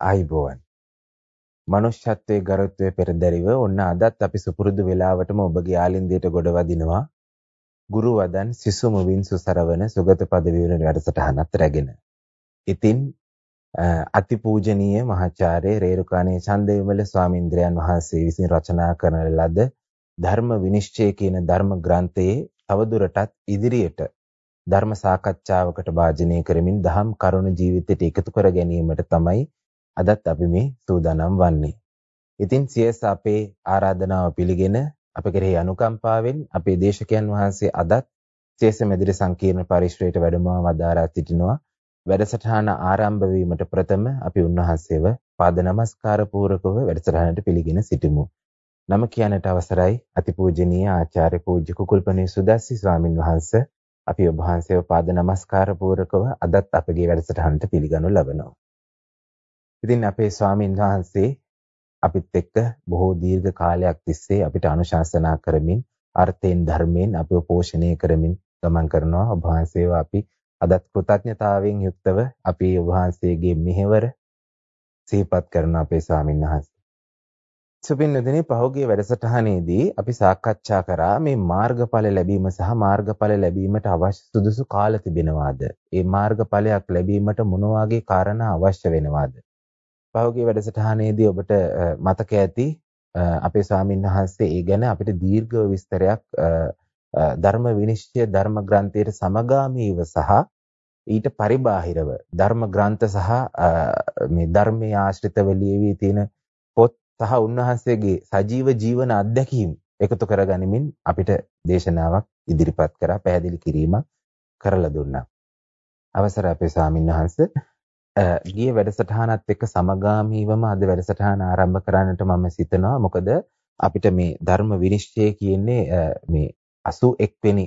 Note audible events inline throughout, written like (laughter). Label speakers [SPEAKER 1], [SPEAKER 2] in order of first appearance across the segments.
[SPEAKER 1] ආයිබෝවන්. මනුෂ්‍යත්වයේ ගරුත්වයේ පෙරදරිව ඔන්න අදත් අපි සුපුරුදු වෙලාවටම ඔබගේ ආලින්දයට ගොඩ වදිනවා. ගුරු වදන් සිසු මුවින් සුසරවන සුගත පදවි වෙන වැඩසටහනත් රැගෙන. ඉතින් අතිපූජනීය මහාචාර්ය රේරුකාණේ චන්දවිමල ස්වාමීන්ද්‍රයන් වහන්සේ විසින් රචනා කරන ලද ධර්ම විනිශ්චය කියන ධර්ම ග්‍රන්ථයේ තවදුරටත් ඉදිරියට ධර්ම සාකච්ඡාවකට වාජනය කරමින් දහම් කරුණ ජීවිතයට එකතු කර ගැනීමට තමයි අදත් අපි මේ සූදානම් වන්නේ. ඉතින් සියස අපේ ආරාධනාව පිළිගෙන අප කෙරෙහි අනුකම්පාවෙන් අපේ දේශකයන් වහන්සේ අදත් සියස මෙදිරි සංකීර්ණ පරිශ්‍රයට වැඩමව වදාරා සිටිනවා. වැඩසටහන ආරම්භ වීමට ප්‍රථම අපි උන්වහන්සේව පාද නමස්කාර පූරකව වැඩසටහනට පිළිගෙන සිටිමු. නම කියන්නට අවසරයි අතිපූජනීය ආචාර්ය පූජ්‍ය කුකුල්පනේ සුදස්සි ස්වාමින් වහන්සේ අපි ඔබ වහන්සේව පාද නමස්කාර පූරකව අදත් අපගේ වැඩසටහනට පිළිගනු ලබනවා. ඉතින් අපේ ස්වාමින් වහන්සේ අපිත් එක්ක බොහෝ දීර්ඝ කාලයක් තිස්සේ අපිට අනුශාසනා කරමින් අර්ථයෙන් ධර්මයෙන් අපිව පෝෂණය කරමින් ගමන් කරනවා. ඔබ වහන්සේව අපි අදත් කෘතඥතාවයෙන් යුක්තව අපි ඔබ වහන්සේගේ මෙහෙවර සිහිපත් කරන අපේ ස්වාමින් වහන්සේ සුපින්නදිනේ පහුගිය වැඩසටහනේදී අපි සාකච්ඡා කරා මේ මාර්ගඵල ලැබීම සහ මාර්ගඵල ලැබීමට අවශ්‍ය සුදුසු කාල තිබෙනවාද? ඒ මාර්ගඵලයක් ලැබීමට මොන වගේ කාරණා අවශ්‍ය වෙනවාද? පහුගිය වැඩසටහනේදී ඔබට මතක ඇති අපේ ස්වාමීන් වහන්සේ ඒ ගැන අපිට දීර්ඝ විස්තරයක් ධර්ම විනිශ්චය ධර්ම ග්‍රන්ථයේ සමගාමීව සහ ඊට පරිබාහිරව ධර්ම ග්‍රන්ථ සහ මේ ධර්මයේ ආශ්‍රිතව ලියවී තියෙන සහ උන්වහන්සේගේ සජීව ජීවන අත්දැකීම් එකතු කරගනිමින් අපිට දේශනාවක් ඉදිරිපත් කරා පැහැදිලි කිරීමක් කරලා දුන්නා. අවසර අපේ ස්වාමීන් වහන්සේ ගිය වැඩසටහනත් එක්ක සමගාමීවම අද වැඩසටහන ආරම්භ කරන්නට මම සිතනවා. මොකද අපිට මේ ධර්ම විනිශ්චය කියන්නේ මේ 81 වෙනි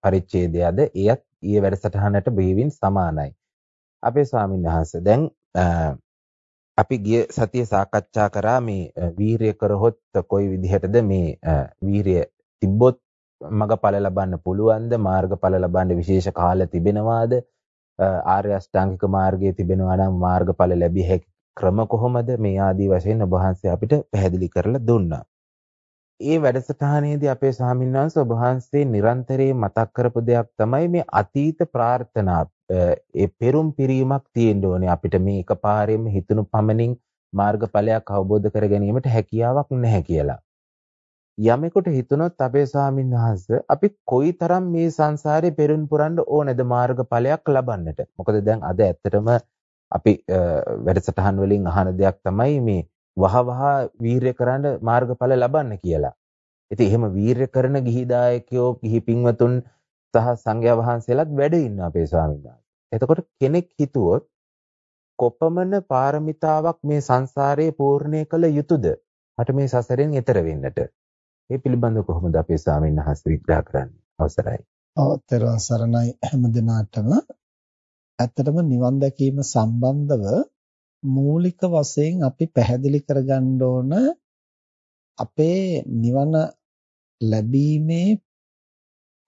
[SPEAKER 1] පරිච්ඡේදයද එයත් ඊයේ වැඩසටහනට බෙහෙවින් සමානයි. අපේ ස්වාමීන් වහන්සේ දැන් අපි ගිය සතියේ සාකච්ඡා කරා මේ වීරිය කරහොත් කොයි විදිහටද මේ වීරිය තිබ්බොත් මගඵල ලබන්න පුළුවන්ද මාර්ගඵල ලබන්න විශේෂ කාල තිබෙනවාද ආර්ය අෂ්ටාංගික මාර්ගයේ තිබෙනවා නම් මාර්ගඵල ලැබිය හැකි ක්‍රම කොහොමද මේ ආදී වශයෙන් ඔබ වහන්සේ අපිට පැහැදිලි කරලා දුන්නා. ඒ වැඩසටහනේදී අපේ ස්වාමින්වහන්සේ ඔබ වහන්සේ නිරන්තරයෙන් මතක් කරපු දෙයක් තමයි මේ අතීත ප්‍රාර්ථනා ඒ පෙරුම් පිරීමක් තියෙන්න ඕනේ අපිට මේ එකපාරෙම හිතුණු පමණින් මාර්ගඵලයක් අවබෝධ කර ගැනීමට හැකියාවක් නැහැ කියලා. යමෙකුට හිතුනොත් අපේ ස්වාමීන් වහන්සේ අපි කොයිතරම් මේ සංසාරේ පෙරුම් පුරන්න ඕනේද මාර්ගඵලයක් ලබන්නට. මොකද දැන් අද ඇත්තටම අපි වැඩසටහන් වලින් අහන දෙයක් තමයි මේ වහ වහ වීරය කරන්න මාර්ගඵල ලබන්න කියලා. ඉතින් එහෙම වීරය කරන ගිහි දායකයෝ ගිහි පින්වතුන් සහ සංඝයා වහන්සේලාත් වැඩ ඉන්න අපේ ස්වාමීන් වහන්සේ. එතකොට කෙනෙක් හිතුවොත් කොපමණ පාරමිතාවක් මේ සංසාරයේ පූර්ණය කළ යුතුද? මට මේ සසරෙන් එතර වෙන්නට. මේ පිළිබඳව කොහොමද අපේ ස්වාමීන් වහන්සේ විග්‍රහ කරන්නේ? අවසරයි.
[SPEAKER 2] ඔව් තෙරුවන් සරණයි හැම දිනාටම. ඇත්තටම නිවන් දැකීම සම්බන්ධව මූලික වශයෙන් අපි පැහැදිලි කරගන්න ඕන අපේ නිවන ලැබීමේ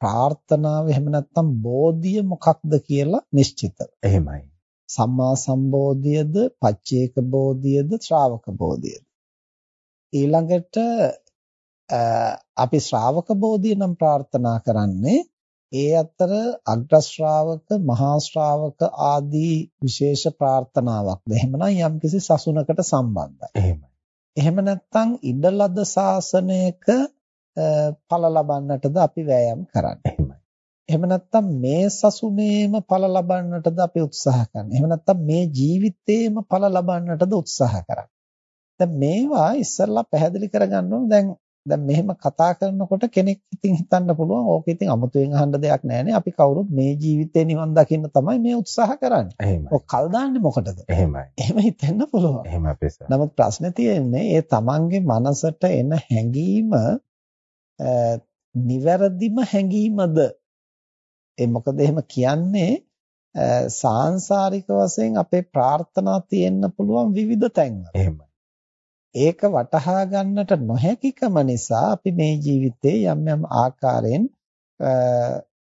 [SPEAKER 2] ප්‍රාර්ථනාව එහෙම නැත්නම් බෝධිය මොකක්ද කියලා නිශ්චිතව.
[SPEAKER 1] එහෙමයි.
[SPEAKER 2] සම්මා සම්බෝධියද, පච්චේක බෝධියද, ශ්‍රාවක බෝධියද. ඊළඟට අපි ශ්‍රාවක බෝධිය නම් ප්‍රාර්ථනා කරන්නේ ඒ අතර අග්‍ර ශ්‍රාවක, මහා ශ්‍රාවක ආදී විශේෂ ප්‍රාර්ථනාවක්ද? එහෙමනම් යම්කිසි සසුනකට සම්බන්ධයි.
[SPEAKER 1] එහෙමයි.
[SPEAKER 2] එහෙම නැත්නම් ඉඩලද ශාසනයක ඵල ලබන්නටද අපි වෑයම් කරන්නේ.
[SPEAKER 1] එහෙමයි.
[SPEAKER 2] එහෙම නැත්නම් මේ සසුනේම ඵල ලබන්නටද අපි උත්සාහ කරන්නේ. එහෙම නැත්නම් මේ ජීවිතේම ඵල ලබන්නටද උත්සාහ කරන්නේ. දැන් මේවා ඉස්සෙල්ලා පැහැදිලි කරගන්න ඕන. දැන් දැන් මෙහෙම කතා කරනකොට කෙනෙක් ඉතින් හිතන්න පුළුවන් ඕක ඉතින් අමුතුවෙන් අහන්න දෙයක් නැහැනේ. අපි කවුරුත් මේ ජීවිතේ නිවන් දකින්න තමයි මේ උත්සාහ කරන්නේ.
[SPEAKER 1] එහෙමයි.
[SPEAKER 2] ඔක් කල් දාන්නේ මොකටද?
[SPEAKER 1] එහෙමයි.
[SPEAKER 2] එහෙම හිතෙන්න පුළුවන්.
[SPEAKER 1] එහෙම අපේ
[SPEAKER 2] නමුත් ප්‍රශ්නේ තියෙන්නේ ඒ තමන්ගේ මනසට එන හැඟීම නිවැරදිම හැඟීමද ඒ මොකද එහෙම කියන්නේ සාංශාරික වශයෙන් අපේ ප්‍රාර්ථනා තියෙන්න පුළුවන් විවිධ තැන්වල.
[SPEAKER 1] එහෙමයි.
[SPEAKER 2] ඒක වටහා ගන්නට නොහැකිකම නිසා අපි මේ ජීවිතේ යම් යම් ආකාරයෙන්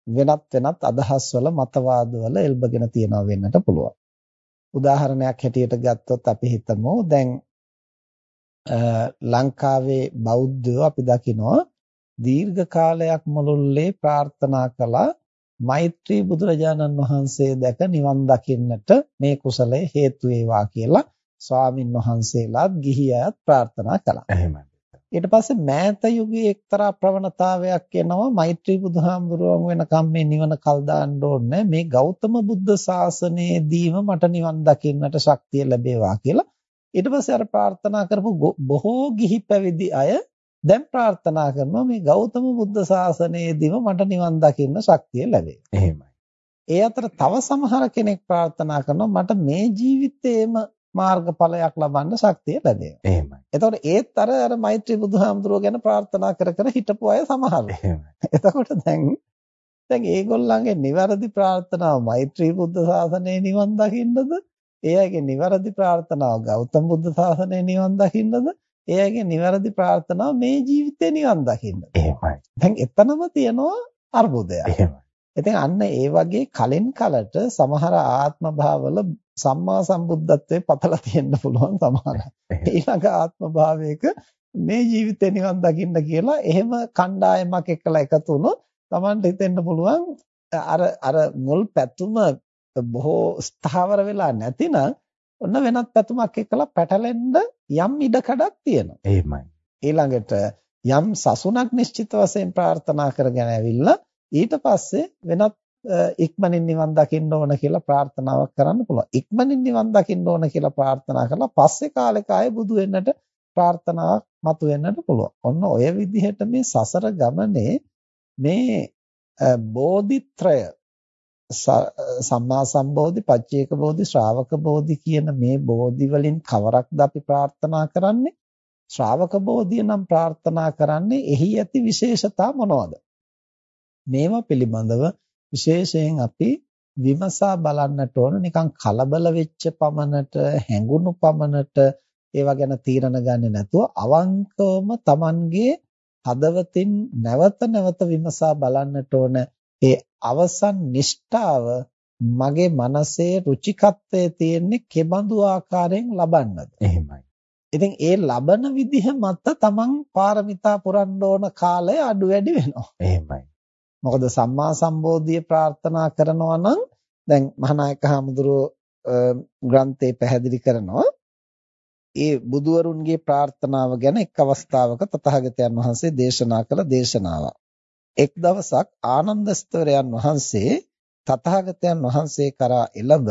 [SPEAKER 2] වෙනත් වෙනත් අදහස් වල මතවාද වල එල්බගෙන තියනවා වෙන්නට පුළුවන්. උදාහරණයක් හැටියට ගත්තොත් අපි හිතමු දැන් ලංකාවේ බෞද්ධයෝ අපි දකිනවා දීර්ඝ කාලයක් මුළුල්ලේ ප්‍රාර්ථනා කළා මෛත්‍රී බුදුරජාණන් වහන්සේ දැක නිවන් දකින්නට මේ කුසලයේ හේතු වේවා කියලා ස්වාමින් වහන්සේලාත් ගිහි අයත් ප්‍රාර්ථනා කළා.
[SPEAKER 1] එහෙමයි.
[SPEAKER 2] ඊට පස්සේ මෑත යුගයේ එක්තරා ප්‍රවණතාවයක් එනවා මෛත්‍රී බුදුහාමුදුරුවන් වෙනකම් මේ නිවන කල් දාන්න ඕනේ මේ ගෞතම බුද්ධ ශාසනයේදීම මට නිවන් දකින්නට ශක්තිය ලැබේවා කියලා ඊට පස්සේ අර ප්‍රාර්ථනා කරපු බොහෝ ගිහි පැවිදි අය දැන් ප්‍රාර්ථනා කරනවා මේ ගෞතම බුද්ධ ශාසනයේදීම මට නිවන් දකින්න ශක්තිය ලැබේ.
[SPEAKER 1] එහෙමයි.
[SPEAKER 2] ඒ අතර තව සමහර කෙනෙක් ප්‍රාර්ථනා කරනවා මට මේ ජීවිතේම මාර්ගඵලයක් ලබන්න ශක්තිය ලැබේවා.
[SPEAKER 1] එහෙමයි.
[SPEAKER 2] එතකොට ඒත් අර අර මෛත්‍රී බුදුහාමුදුරුවෝ ගැන ප්‍රාර්ථනා කර කර හිටපු අය සමහරව.
[SPEAKER 1] එහෙමයි.
[SPEAKER 2] එතකොට දැන් දැන් ඒගොල්ලන්ගේ නිවැරදි ප්‍රාර්ථනාව මෛත්‍රී බුද්ධ ශාසනයේ නිවන් දකින්නද? ඒ අයගේ නිවැරදි ප්‍රාර්ථනාව ගෞතම බුද්ධ ශාසනයේ නිවන් දකින්නද? ඒ අයගේ නිවැරදි ප්‍රාර්ථනාව මේ ජීවිතේ නිවන් දකින්න.
[SPEAKER 1] එහෙමයි.
[SPEAKER 2] දැන් එතනම තියෙනවා අර්බුදයක්.
[SPEAKER 1] එහෙමයි.
[SPEAKER 2] ඉතින් අන්න ඒ වගේ කලින් කලට සමහර ආත්ම භාවවල සම්මා සම්බුද්ධත්වයේ පතලා තියෙන්න පුළුවන් සමහර. ඊළඟ ආත්ම භාවයක මේ ජීවිතේ නිවන් දකින්න කියලා එහෙම කණ්ඩායමක් එක්කලා එකතු වුණොත් Tamanට හිතෙන්න පුළුවන් අර අර මුල් පැතුම බොහෝ ස්ථාවර වෙලා නැතිනම් ඔන්න වෙනත් පැතුමක් එක්කලා පැටලෙන්න යම් ඉඩකඩක් තියෙනවා.
[SPEAKER 1] එහෙමයි.
[SPEAKER 2] ඊළඟට යම් සසුනක් නිශ්චිත වශයෙන් ප්‍රාර්ථනා කරගෙන ඇවිල්ලා ඊට පස්සේ වෙනත් ඉක්මනින් නිවන් දකින්න ඕන කියලා ප්‍රාර්ථනාවක් කරන්න පුළුවන්. ඉක්මනින් නිවන් දකින්න ඕන කියලා ප්‍රාර්ථනා කරලා පස්සේ කාලෙක ආයේ බුදු වෙන්නට ප්‍රාර්ථනාවක් මතුවෙන්නට පුළුවන්. ඔන්න ඔය විදිහට මේ සසර ගමනේ මේ බෝධිත්‍රය සම්මා සම්බෝධි, පච්චේක බෝධි, ශ්‍රාවක බෝධි කියන මේ බෝධි වලින් කවරක්ද අපි ප්‍රාර්ථනා කරන්නේ? ශ්‍රාවක බෝධිය නම් ප්‍රාර්ථනා කරන්නේ එහි ඇති විශේෂතා මොනවද? මේවා පිළිබඳව විශේෂයෙන් අපි විමසා බලන්නට ඕන නිකන් කලබල වෙච්ච පමණට හැඟුණු පමණට ඒවා ගැන තීරණ ගන්නේ නැතුව අවංකවම Tamanගේ හදවතින් නැවත නැවත විමසා බලන්නට ඕන ඒ අවසන් නිෂ්ඨාව මගේ මනසේ රුචිකත්වයේ තියෙන්නේ කෙබඳු ආකාරයෙන් ලබන්නද
[SPEAKER 1] එහෙමයි.
[SPEAKER 2] ඉතින් ඒ ලබන විදිහ මත තමන් පාරමිතා පුරන්න ඕන කාලය අඩු වැඩි වෙනවා.
[SPEAKER 1] එහෙමයි.
[SPEAKER 2] මොකද සම්මා සම්බෝධිය ප්‍රාර්ථනා කරනවා නම් දැන් මහානායක හාමුදුරුවෝ ග්‍රන්ථේ පැහැදිලි කරනවා ඒ බුදුවරුන්ගේ ප්‍රාර්ථනාව ගැන එක් අවස්ථාවක තථාගතයන් වහන්සේ දේශනා කළ දේශනාවක්. එක් දවසක් ආනන්ද ස්තවරයන් වහන්සේ තථාගතයන් වහන්සේ කරා එළඹ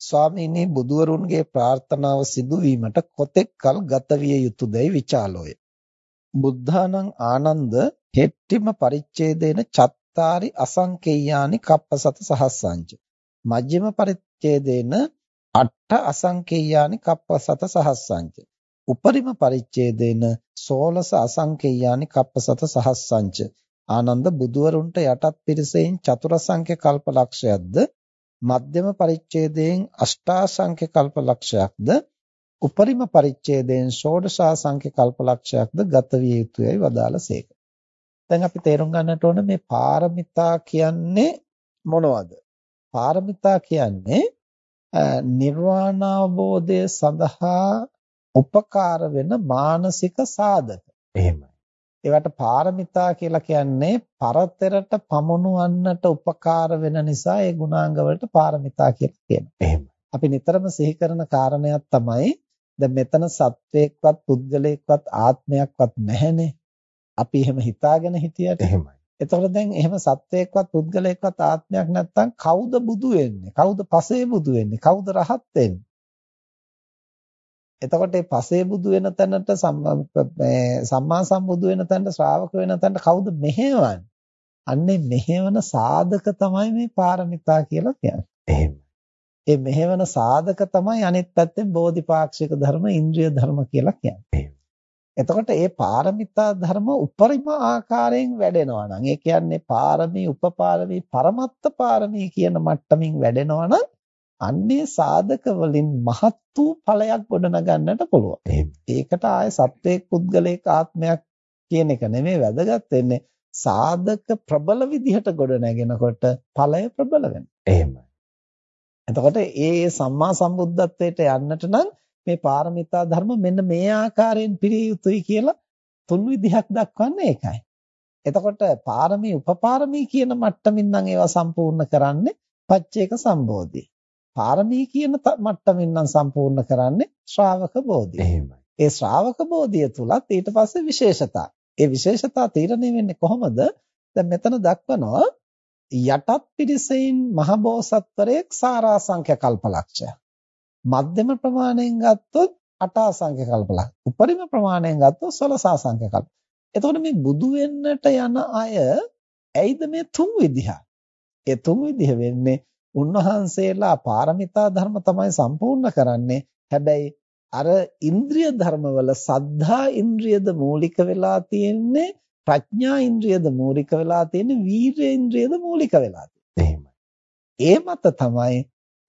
[SPEAKER 2] ස්වාමීනි බුදුවරුන්ගේ ප්‍රාර්ථනාව සිදුවීමට කොතෙක් කල ගත විය යුතුයදයි විචාලෝය. බුද්ධානං ආනන්ද හෙට්ටිම පරිච්ඡේදේන චත්තාරි අසංකේයානි කප්පසත සහස්සංච. මජ්ක්‍ධිම පරිච්ඡේදේන අට්ඨ අසංකේයානි කප්පසත සහස්සංච. උපරිම පරිච්ඡේදේන 16 අසංකේයානි කප්පසත සහස්සංච. ආනන්ද බුදුවරුන්ට යටත් පිරිසෙන් චතුරසංඛ්‍ය කල්පලක්ෂයක්ද මධ්‍යම පරිච්ඡේදයෙන් අෂ්ටාසංඛ්‍ය කල්පලක්ෂයක්ද උපරිම පරිච්ඡේදයෙන් ෂෝඩශාසංඛ්‍ය කල්පලක්ෂයක්ද ගත විය යුතුයයි වදාළසේක. දැන් අපි තේරුම් ගන්නට ඕන මේ පාරමිතා කියන්නේ මොනවද? පාරමිතා කියන්නේ නිර්වාණ අවබෝධය සඳහා උපකාර වෙන මානසික සාධක.
[SPEAKER 1] එහෙමයි.
[SPEAKER 2] ඒවට පාරමිතා කියලා කියන්නේ පරතරට පමුණුවන්නට උපකාර වෙන නිසා ඒ ගුණාංග වලට පාරමිතා කියලා කියනවා.
[SPEAKER 1] එහෙමයි.
[SPEAKER 2] අපි නිතරම සිහි කරන කාරණයක් තමයි දැන් මෙතන සත්වයක්වත් පුද්ගලයෙක්වත් ආත්මයක්වත් නැහැනේ. අපි එහෙම හිතාගෙන හිටියට.
[SPEAKER 1] එහෙමයි.
[SPEAKER 2] එතකොට දැන් එහෙම සත්වයක්වත් පුද්ගලයෙක්වත් ආත්මයක් නැත්තම් කවුද බුදු වෙන්නේ? කවුද පසේ බුදු වෙන්නේ? කවුද රහත් වෙන්නේ? එතකොට මේ පසේ බුදු වෙන තැනට සම්මා සම්බුදු වෙන තැනට ශ්‍රාවක වෙන තැනට කවුද මෙහෙවන්නේ? අන්නේ මෙහෙවන සාධක තමයි මේ පාරමිතා කියලා කියන්නේ.
[SPEAKER 1] එහෙම.
[SPEAKER 2] ඒ මෙහෙවන සාධක තමයි අනිත් පැත්තෙන් බෝධිපාක්ෂික ධර්ම, ඉන්ද්‍රිය ධර්ම කියලා කියන්නේ. එතකොට මේ පාරමිතා ධර්ම උපරිම ආකාරයෙන් වැඩෙනවා නම් ඒ කියන්නේ පාරමී, උපපාරමී, පරමත්ත පාරමී කියන මට්ටමින් වැඩෙනවා නම් අන්නේ සාධක වලින් මහත් වූ ඵලයක් ගොඩනගන්නට පුළුවන්. ඒකට ආය සත්වයක් පුද්ගලයක ආත්මයක් කියන එක නෙමෙයි වැදගත් වෙන්නේ සාධක ප්‍රබල විදිහට ගොඩනගෙනකොට ඵලය ප්‍රබල වෙනවා.
[SPEAKER 1] එහෙමයි.
[SPEAKER 2] එතකොට ඒ සම්මා සම්බුද්ධත්වයට යන්නට නම් මේ පාරමිතා ධර්ම මෙන්න මේ ආකාරයෙන් පිළිය යුතුයි කියලා තුන් විදිහක් දක්වන්නේ ඒකයි. එතකොට පාරමී උපපාරමී කියන මට්ටමින් නම් ඒවා සම්පූර්ණ කරන්නේ පච්චේක සම්බෝධි. පාරමී කියන මට්ටමින් නම් සම්පූර්ණ කරන්නේ ශ්‍රාවක බෝධිය.
[SPEAKER 1] එහෙමයි.
[SPEAKER 2] ඒ ශ්‍රාවක බෝධිය තුලත් ඊට පස්සේ විශේෂතා. ඒ විශේෂතා තීරණය වෙන්නේ කොහොමද? දැන් මෙතන දක්වනවා යටත් පිරිසෙන් මහබෝසත්වරයෙක් සාරාසංඛ්‍ය කල්පලක්ෂය. මධ්‍යම ප්‍රමාණයෙන් ගත්තොත් අටාසංඛ්‍ය කල්පලක්ෂ. උපරිම ප්‍රමාණයෙන් ගත්තොත් 16 සංඛ්‍ය කල්ප. එතකොට මේ බුදු වෙන්නට යන අය ඇයිද මේ තුන් විදිහ? ඒ තුන් විදිහ වෙන්නේ උන්වහන්සේලා පාරමිතා ධර්ම තමයි සම්පූර්ණ කරන්නේ. හැබැයි අර ඉන්ද්‍රිය ධර්මවල සද්ධා ඉන්ද්‍රියද මූලික වෙලා තියෙන්නේ ප්‍රඥා ඉන්ද්‍රියද මූලික වෙලා තියෙන්නේ වීර්ය ඉන්ද්‍රියද මූලික වෙලා
[SPEAKER 1] තියෙන්නේ.
[SPEAKER 2] ඒ මත තමයි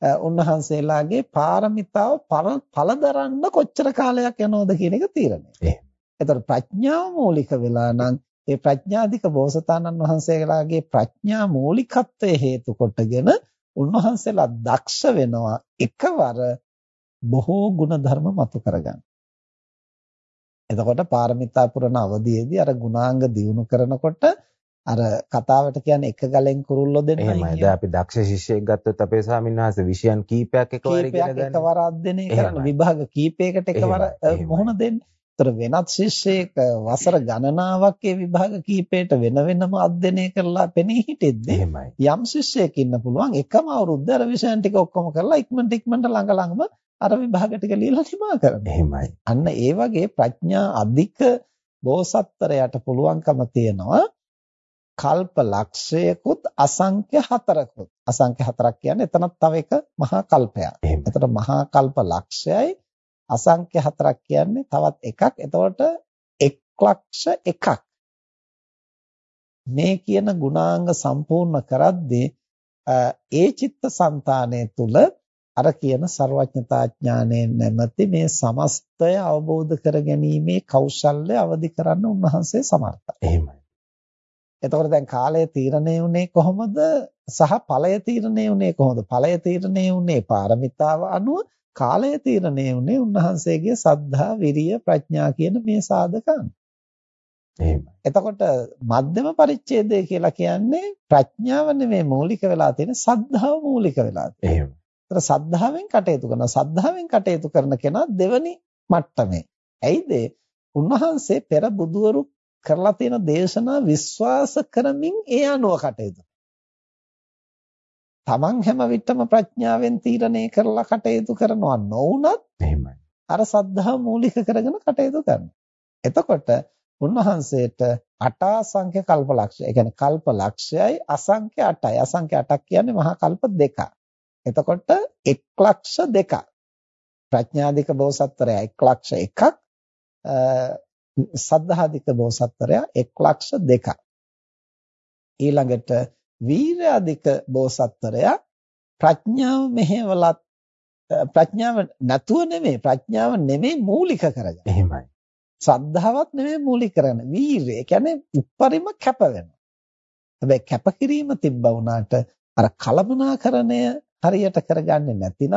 [SPEAKER 2] උන්වහන්සේලාගේ පාරමිතාව පළ දරන්න කොච්චර කාලයක් යනවද කියන එක තීරණය.
[SPEAKER 1] එහෙම.
[SPEAKER 2] එතකොට ප්‍රඥාව මූලික වෙලා නම් ඒ ප්‍රඥාධික බෝසතාණන් වහන්සේලාගේ ප්‍රඥා මූලිකත්වයේ හේතු කොටගෙන උන්වහන්සේලා දක්ෂ වෙනවා එකවර බොහෝ ගුණ ධර්ම මතු කරගන්න. එතකොට පාරමිතා පුරන අවධියේදී අර ගුණාංග දියුණු කරනකොට අර කතාවට කියන්නේ එක ගලෙන් කුරුල්ලෝ දෙන්නයි
[SPEAKER 1] එහෙමයි. දැන් අපි දක්ෂ ශිෂ්‍යයෙක් ගත්තොත් අපේ ස්වාමින්වහන්සේ විෂයන් කීපයක් එකවර ඉගෙන ගන්න.
[SPEAKER 2] එකවර අධ්‍යයනය කරන විභාග කීපයකට එකවර මොහොන දෙන්න. ඒතර වෙනත් ශිෂ්‍යයෙක් වසර ගණනාවක් ඒ විභාග කීපයට වෙන වෙනම අධ්‍යයනය කරලා පෙනී හිටිද්දී යම් ශිෂ්‍යයෙක් ඉන්න පුළුවන් එකම අවුරුද්ද අර විෂයන් ටික ඔක්කොම කරලා ඉක්මනට ඉක්මනට ළඟ ළඟම අර විභාග ටික ලියලා නිමා කරනවා.
[SPEAKER 1] එහෙමයි.
[SPEAKER 2] අන්න ඒ වගේ ප්‍රඥා අධික බෝසත්තරයට පුළුවන්කම තියෙනවා කල්ප ලක්ෂයකුත් අසංඛ්‍ය හතරකුත් අසංඛ්‍ය හතරක් කියන්නේ එතනත් තව එක මහා කල්පයක්. එතකොට මහා කල්ප ලක්ෂයයි අසංඛ්‍ය හතරක් කියන්නේ තවත් එකක්. එතකොට 1 ලක්ෂ එකක්. මේ කියන ගුණාංග සම්පූර්ණ කරද්දී ඒ චිත්ත સંතානය තුල අර කියන ਸਰවඥතා ඥානයෙන් නැමැති මේ සමස්තය අවබෝධ කර ගැනීමේ කෞශල්‍ය අවදි කරන්න උන්වහන්සේ සමර්ථයි.
[SPEAKER 1] එහෙමයි.
[SPEAKER 2] එතකොට දැන් කාලය තීරණය වුණේ කොහොමද? සහ ඵලය තීරණය වුණේ කොහොමද? ඵලය තීරණය වුණේ පාරමිතාව අනුව කාලය තීරණය වුණේ උන්වහන්සේගේ සද්ධා, විරිය, ප්‍රඥා කියන මේ සාධකයන්.
[SPEAKER 1] එහෙමයි.
[SPEAKER 2] එතකොට මධ්‍යම පරිච්ඡේදය කියලා කියන්නේ ප්‍රඥාව නෙමෙයි මූලික වෙලා තියෙන සද්ධාව මූලික වෙලා තියෙන.
[SPEAKER 1] එහෙමයි.
[SPEAKER 2] ඒතර සද්ධාවෙන් කටයුතු කරන සද්ධාවෙන් කටයුතු කරන කෙනා දෙවනි මට්ටමේ. ඇයිද? උන්වහන්සේ පෙර බුදුවරු කරලා තියෙන දේශනා විශ්වාස කරමින් ඒ අනුව කටයුතු. තමන් හැම විටම ප්‍රඥාවෙන් තීරණය කරලා කටයුතු කරනවා නොවුනත්
[SPEAKER 1] එහෙමයි.
[SPEAKER 2] අර සද්ධාව මූලික කරගෙන කටයුතු කරනවා. එතකොට උන්වහන්සේට අටාසංඛ්‍ය කල්පලක්ෂය. ඒ කියන්නේ කල්පලක්ෂයයි අසංඛ්‍ය 8යි. අසංඛ්‍ය 8ක් කියන්නේ මහා කල්ප දෙකක්. එතකොට 1 ලක්ෂ දෙකක්. ප්‍රඥාධික බෝසත්තරයා 1 ලක්ෂ එකක් සද්ධාධික බෝසත්තරයා 1 ලක්ෂ දෙකක්. ඊළඟට වීරාධික බෝසත්තරයා ප්‍රඥාව මෙහෙवलත් ප්‍රඥාව නැතුව නෙමෙයි ප්‍රඥාව නෙමෙයි මූලික කරගන්න.
[SPEAKER 1] එහෙමයි.
[SPEAKER 2] ශ්‍රද්ධාවත් නෙමෙයි මූලික කරගන්න. වීරය කියන්නේ උප්පරිම කැප වෙනවා. හැබැයි කැපකිරීම තිබ්බා වුණාට අර කලමනාකරණය හරියට කරගන්නේ නැතිනම්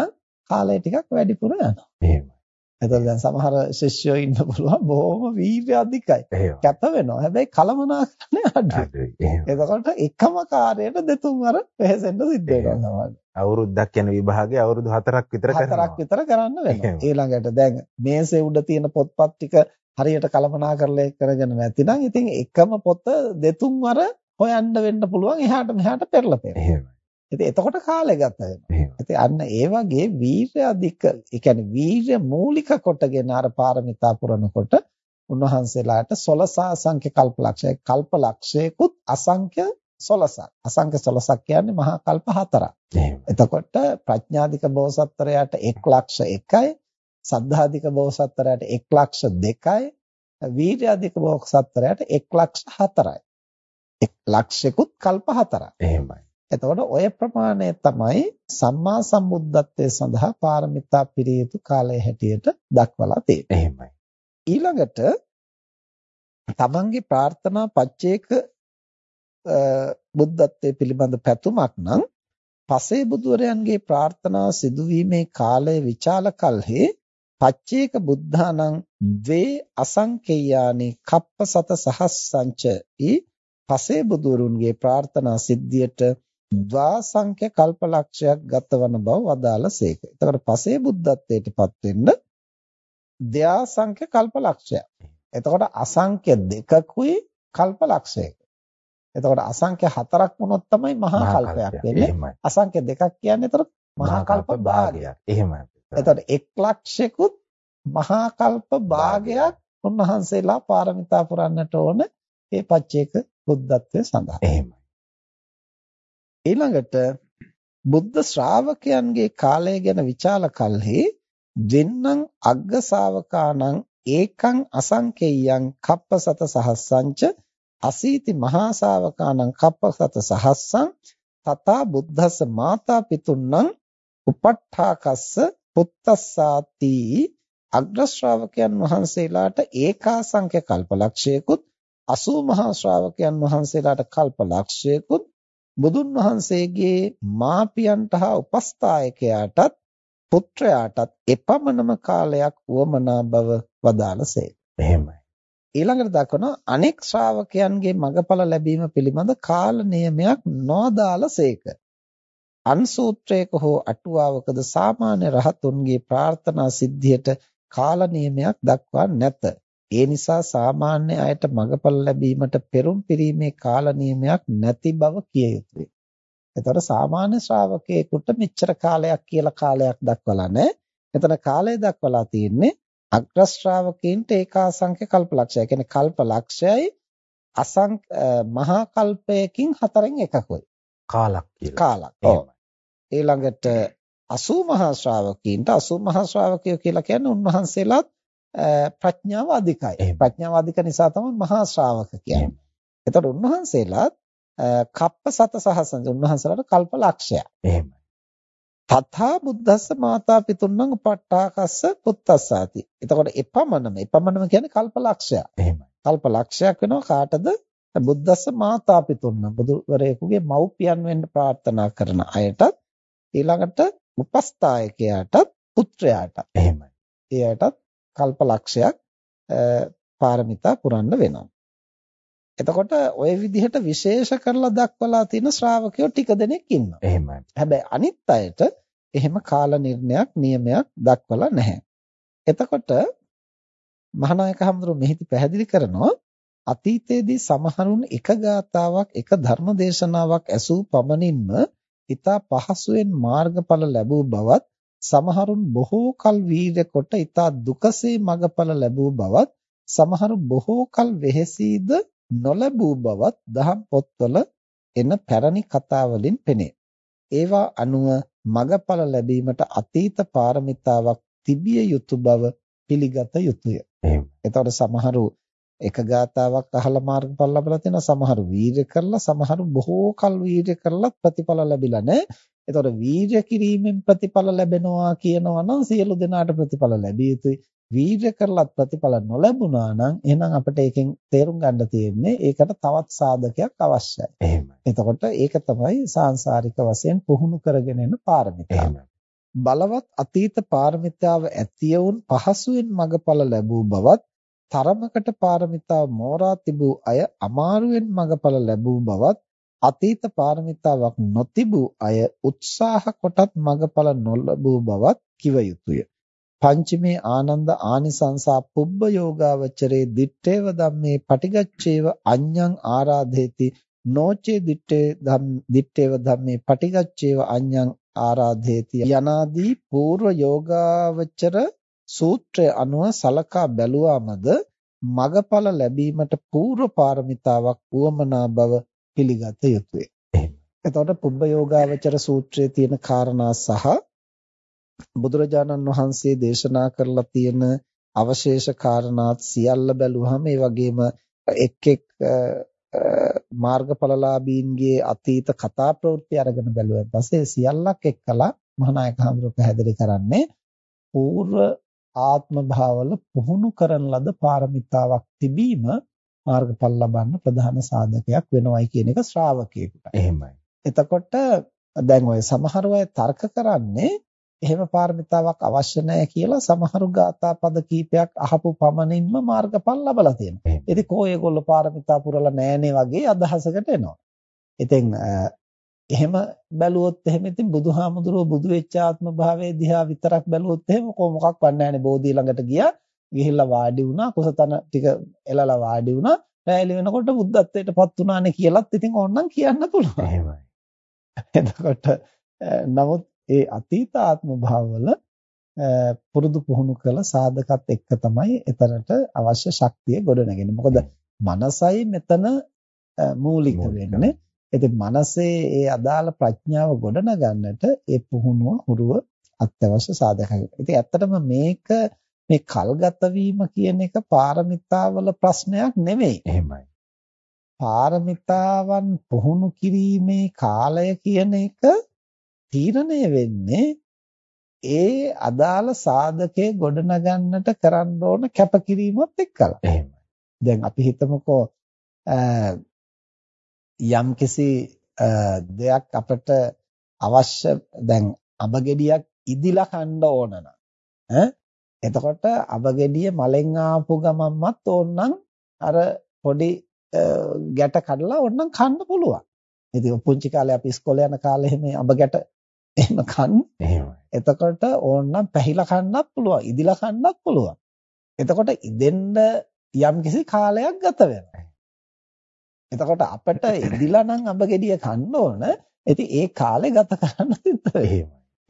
[SPEAKER 2] කාලය ටිකක් වැඩිපුර යනවා.
[SPEAKER 1] එහෙමයි.
[SPEAKER 2] එතකොට දැන් සමහර ශිෂ්‍යයෝ ඉන්න පුළුවන් බොහොම වීර්ය අධිකයි. කැප වෙනවා. හැබැයි කලමනාකරණය අඩුයි. එතකොට එකම කාර්යයට දෙතුන් වර වෙහෙසෙන්න සිද්ධ වෙනවා
[SPEAKER 1] අවුරුද්දක් යන විභාගේ අවුරුදු 4ක් විතර කරනවා.
[SPEAKER 2] හතරක් විතර කරන්න වෙනවා. ඊළඟට දැන් මේසේ උඩ තියෙන පොත්පත් ටික හරියට කලමනාකරණය කරගෙන නැතිනම් ඉතින් එකම පොත දෙතුන් වර හොයන්න වෙන්න පුළුවන් එහාට මෙහාට පෙරලා පෙරලා. ඉතින් එතකොට කාලය ගත වෙනවා. අන්න ඒ වගේ වීර්ය අධික, ඒ කියන්නේ වීර්ය මූලික කොටගෙන අර පාරමිතා පුරනකොට උන්වහන්සේලාට 16 අසංඛ්‍ය කල්පලක්ෂය, කල්පලක්ෂයකුත් අසංඛ්‍ය 16ක්. අසංඛ්‍ය 16ක් කියන්නේ මහා කල්ප හතරක්. එතකොට ප්‍රඥාධික බෝසත්තරයාට 1 ලක්ෂ 1යි, සද්ධාධික බෝසත්තරයාට 1 ලක්ෂ 2යි, වීර්යාධික බෝසත්තරයාට 1 ලක්ෂ 4යි. 1 ලක්ෂයකුත් කල්ප හතරක්.
[SPEAKER 1] එහෙමයි.
[SPEAKER 2] එතකොට ඔය ප්‍රමාණය තමයි සම්මා සම්බුද්ධත්වයේ සඳහා පාරමිතා පිරිය යුතු කාලය හැටියට දක්වලා තියෙන්නේ.
[SPEAKER 1] එහෙමයි.
[SPEAKER 2] ඊළඟට තමන්ගේ ප්‍රාර්ථනා පච්චේක බුද්ධත්වයේ පිළිබඳ පැතුමක් නම් පසේ බුදුරයන්ගේ ප්‍රාර්ථනා සිදුවීමේ කාලය විචාල කල්හි පච්චේක බුද්ධානං ද්වේ අසංකේයානි කප්පසත සහස්සංච ඊ පසේ බුදුරුන්ගේ ප්‍රාර්ථනා සිද්ධියට ද්වාසංඛ්‍ය කල්පලක්ෂයක් ගතවන බව වදාළසේක. එතකොට පසේ බුද්ධත්වයටපත් වෙන්න ධ්‍යාසංඛ්‍ය කල්පලක්ෂයක්. එතකොට අසංඛ්‍ය දෙකකුයි කල්පලක්ෂයක. එතකොට අසංඛ්‍ය හතරක් වුණොත් තමයි මහා කල්පයක් වෙන්නේ. අසංඛ්‍ය දෙකක් කියන්නේ එතකොට මහා කල්ප භාගයක්.
[SPEAKER 1] එහෙමයි.
[SPEAKER 2] එතකොට එක් ලක්ෂයකුත් මහා කල්ප භාගයක් උන්වහන්සේලා පාරමිතා පුරන්නට ඕන මේ පච්චේක බුද්ධත්වයේ සඳහා.
[SPEAKER 1] එහෙමයි.
[SPEAKER 2] ඊළඟට බුද්ධ ශ්‍රාවකයන්ගේ කාලය ගැන විචාල කල්හි දෙන්නං අග්ග ශාවකානං ඒකං අසංකේයං කප්පසත සහස්සංච අසීති මහා ශාවකානං කප්පසත සහස්සං තථා බුද්දස්ස මාතා පිතුන්නං උපට්ඨාකස්ස පුත්තස්සාති අග්‍ර ශ්‍රාවකයන් වහන්සේලාට ඒකාසංඛ්‍ය කල්පලක්ෂයකුත් 80 මහා ශ්‍රාවකයන් වහන්සේලාට කල්පලක්ෂයකුත් බුදුන් වහන්සේගේ මාපියන්ට හා උපස්ථායකයාටත් පුත්‍රයාටත් එපමණම කාලයක් වමනා බව වදාළසේ.
[SPEAKER 1] එහෙමයි.
[SPEAKER 2] ඊළඟට දක්වන අනෙක් ශ්‍රාවකයන්ගේ මගඵල ලැබීම පිළිබඳ කාල නියමයක් නොදාළසේක. අන්සූත්‍රයක හෝ අටුවාවකද සාමාන්‍ය රහතුන්ගේ ප්‍රාර්ථනා සිද්ධියට කාල නියමයක් දක්වා නැත. ඒ නිසා සාමාන්‍ය අයට මගඵල ලැබීමට පෙරම් පිරීමේ කාල නියමයක් නැති බව කිය යුතුයි. එතකොට සාමාන්‍ය ශ්‍රාවකයෙකුට මෙච්චර කාලයක් කියලා කාලයක් දක්වලා නැහැ. එතන කාලය දක්වලා තියෙන්නේ අග්‍ර ශ්‍රාවකීන්ට ඒකාසංඛ්‍ය කල්පලක්ෂය. කියන්නේ කල්පලක්ෂයයි අසං මහා කල්පයකින් හතරෙන් එකකුයි.
[SPEAKER 1] කාලක් කියලා.
[SPEAKER 2] කාලක්. ඔව්. ඊළඟට 80 මහා ශ්‍රාවකීන්ට 80 මහා ශ්‍රාවකයෝ කියලා කියන්නේ උන්වහන්සේලාත් ප්‍රඥාව අධිකයි. ප්‍රඥාව අධික නිසා තමයි මහා ශ්‍රාවක කියන්නේ. එතකොට උන්වහන්සේලාත් කප්ප සත සහසං උන්වහන්සේලාට කල්ප ලක්ෂයක්.
[SPEAKER 1] එහෙමයි.
[SPEAKER 2] තථා බුද්දස්ස මාතා පිතුන්නම් උපට්ඨාකස්ස පුත්තස්සාති. එතකොට එපමණම එපමණම කියන්නේ කල්ප ලක්ෂයක්.
[SPEAKER 1] එහෙමයි.
[SPEAKER 2] කල්ප ලක්ෂයක් වෙනවා කාටද? බුද්දස්ස මාතා පිතුන්නම් බුදුවරයෙකුගේ මව්පියන් වෙන්න ප්‍රාර්ථනා කරන අයටත් ඊළඟට උපස්ථායකයාටත් පුත්‍රයාටත්.
[SPEAKER 1] එහෙමයි.
[SPEAKER 2] එයාටත් කල්ප ලක්ෂයක් පාරමිතා පුරන්න වෙනවා. එතකොට ওই විදිහට විශේෂ කරලා දක්වලා තියෙන ශ්‍රාවකයෝ ටික දෙනෙක් ඉන්නවා.
[SPEAKER 1] එහෙමයි.
[SPEAKER 2] හැබැයි අනිත් අයට එහෙම කාල නිර්ණයක් නියමයක් දක්වලා නැහැ. එතකොට මහානායක හඳුරු මෙහිදී පැහැදිලි කරනවා අතීතයේදී සමහරුන් එක ගාතාවක් එක ධර්ම දේශනාවක් ඇසූ පමණින්ම ඊට පහසුවෙන් මාර්ගඵල ලැබූ බවත් සමහරුන් බොහෝ කල් වීර්ය කොට ඊතා දුකසේ මගඵල ලැබූ බවත් සමහරු බොහෝ කල් වෙහෙසීද නොලැබූ බවත් දහම් පොත්වල එන පැරණි කතා වලින් පෙනේ. ඒවා අනුව මගඵල ලැබීමට අතීත පාරමිතාවක් තිබිය යුතු බව පිළිගත යුතුය. එතකොට සමහරු එක ගාතාවක් අහලා මාර්ගඵල ලැබලා තියෙනවා සමහරු වීර්ය කරලා සමහරු බොහෝ කල් වීර්ය කරලා ප්‍රතිඵල ලැබිලා නැහැ. එතකොට වීර්ය කිරීමෙන් ප්‍රතිඵල ලැබෙනවා කියනවා නම් සියලු දෙනාට ප්‍රතිඵල ලැබිය යුතුයි. වීර්ය කරලත් ප්‍රතිඵල නොලැබුණා නම් එහෙනම් අපිට ඒකෙන් තේරුම් ගන්න තියෙන්නේ ඒකට තවත් සාධකයක් අවශ්‍යයි.
[SPEAKER 1] එහෙමයි.
[SPEAKER 2] එතකොට ඒක තමයි සාංශාරික වශයෙන් පුහුණු කරගෙන යන පාරමිතාව. බලවත් අතීත පාරමිතාව ඇතියවුන් පහසුවෙන් මගඵල ලැබූ බවත් තරමකට පාරමිතාව මෝරා තිබූ අය අමාරුවෙන් මගඵල ලැබූ බවත් අතීත පාරමිතාවක් නොතිබූ අය උත්සාහ කොටත් මඟඵල නොලබූ බවත් කිව යුතුය. පංචමේ ආනන්ද ආනිසංසා පුබ්බ යෝගාවචරේ දිත්තේව ධම්මේ පටිගච්ඡේව අඤ්ඤං ආරාධේති නොචේ දිත්තේ දිත්තේව ධම්මේ පටිගච්ඡේව අඤ්ඤං ආරාධේති යනාදී పూర్ව යෝගාවචර සූත්‍රය අනුව සලකා බැලුවාමද මගඵල ලැබීමට పూర్ව පාරමිතාවක් වුවමනා බව පිළිගත යුතුය. එතකොට පුබ්බ යෝගාවචර සූත්‍රයේ තියෙන කාරණා සහ බුදුරජාණන් වහන්සේ දේශනා කරලා තියෙන අවශේෂ කාරණාත් සියල්ල බැලුවහම ඒ වගේම එක් එක් මාර්ගඵලලාභීන්ගේ අතීත කතා ප්‍රවෘත්ති අරගෙන බැලුවා පස්සේ සියල්ලක් එක්කලා මහානායක හඳුර පැහැදිලි කරන්නේ పూర్ව ආත්ම භාවවල පුහුණු කරන ලද පාරමිතාවක් තිබීම මාර්ගඵල ලබන්න ප්‍රධාන සාධකයක් වෙනවයි කියන එක ශ්‍රාවකයෙකුට.
[SPEAKER 1] එහෙමයි.
[SPEAKER 2] එතකොට දැන් ඔය සමහර අය තර්ක කරන්නේ එහෙම පාරමිතාවක් අවශ්‍ය නැහැ කියලා සමහරු ගාථා පද කීපයක් අහපු පමණින්ම මාර්ගඵල ලබලා තියෙනවා. ඉතින් කෝ ඒගොල්ලෝ පාරමිතා පුරලා නැහනේ වගේ අදහසකට එනවා. ඉතින් එහෙම බැලුවොත් එහෙම ඉතින් බුදුහාමුදුරුවෝ බුදු වෙච්ච ආත්ම භාවයේ දිහා විතරක් බැලුවොත් එහෙම කො මොකක් වන්නේ නැහැනේ බෝධිය ළඟට ගියා ගිහිල්ලා වාඩි වුණා කුසතන ටික එලලා වාඩි වුණා. රැලි වෙනකොට බුද්ධත්වයටපත් වුණානේ කියලාත් ඉතින් ඕනනම් කියන්න පුළුවන්.
[SPEAKER 1] එහෙමයි.
[SPEAKER 2] එතකොට නමුත් ඒ අතීත ආත්ම භාවවල පුරුදු පුහුණු කළ සාධකත් එක්ක තමයි එතරට අවශ්‍ය ශක්තිය ගොඩනගන්නේ. මොකද මනසයි මෙතන මූලික. වෙන්නේ. ඉතින් මනසේ ඒ අදාළ ප්‍රඥාව ගොඩනගන්නට ඒ පුහුණුව හුරුව අත්‍යවශ්‍ය සාධකයක්. ඉතින් ඇත්තටම මේක මේ කල්ගත වීම කියන එක පාරමිතාවල ප්‍රශ්නයක් නෙමෙයි.
[SPEAKER 1] එහෙමයි.
[SPEAKER 2] පාරමිතාවන් පුහුණු කිරීමේ කාලය කියන එක තීරණය වෙන්නේ ඒ අදාළ සාධකයේ ගොඩනගන්නට කරන්න ඕන කැපකිරීමත් එක්කලා.
[SPEAKER 1] එහෙමයි.
[SPEAKER 2] දැන් අපි හිතමුකෝ යම්කිසි දෙයක් අපිට අවශ්‍ය දැන් අබගෙඩියක් ඉදිලා කන්න ඕන නම් ඈ එතකොට අබගෙඩිය මලෙන් ආපු ගමන්මත් ඕනනම් අර පොඩි ගැට කඩලා ඕනනම් කන්න පුළුවන්. ඉතින් පුංචි කාලේ අපි ඉස්කෝලේ යන කාලේ එහෙම අබ ගැට එහෙම කන්න.
[SPEAKER 1] එහෙමයි.
[SPEAKER 2] එතකොට ඕනනම් පැහිලා කන්නත් පුළුවන්, ඉදිලා කන්නත් පුළුවන්. එතකොට ඉදෙන්න යම්කිසි කාලයක් ගත වෙනවා. එතකොට අපිට ඉදිලා නම් අඹ ගෙඩිය කන්න ඕන. ඉතින් ඒ කාලේ ගත කරන්න සිද්ධ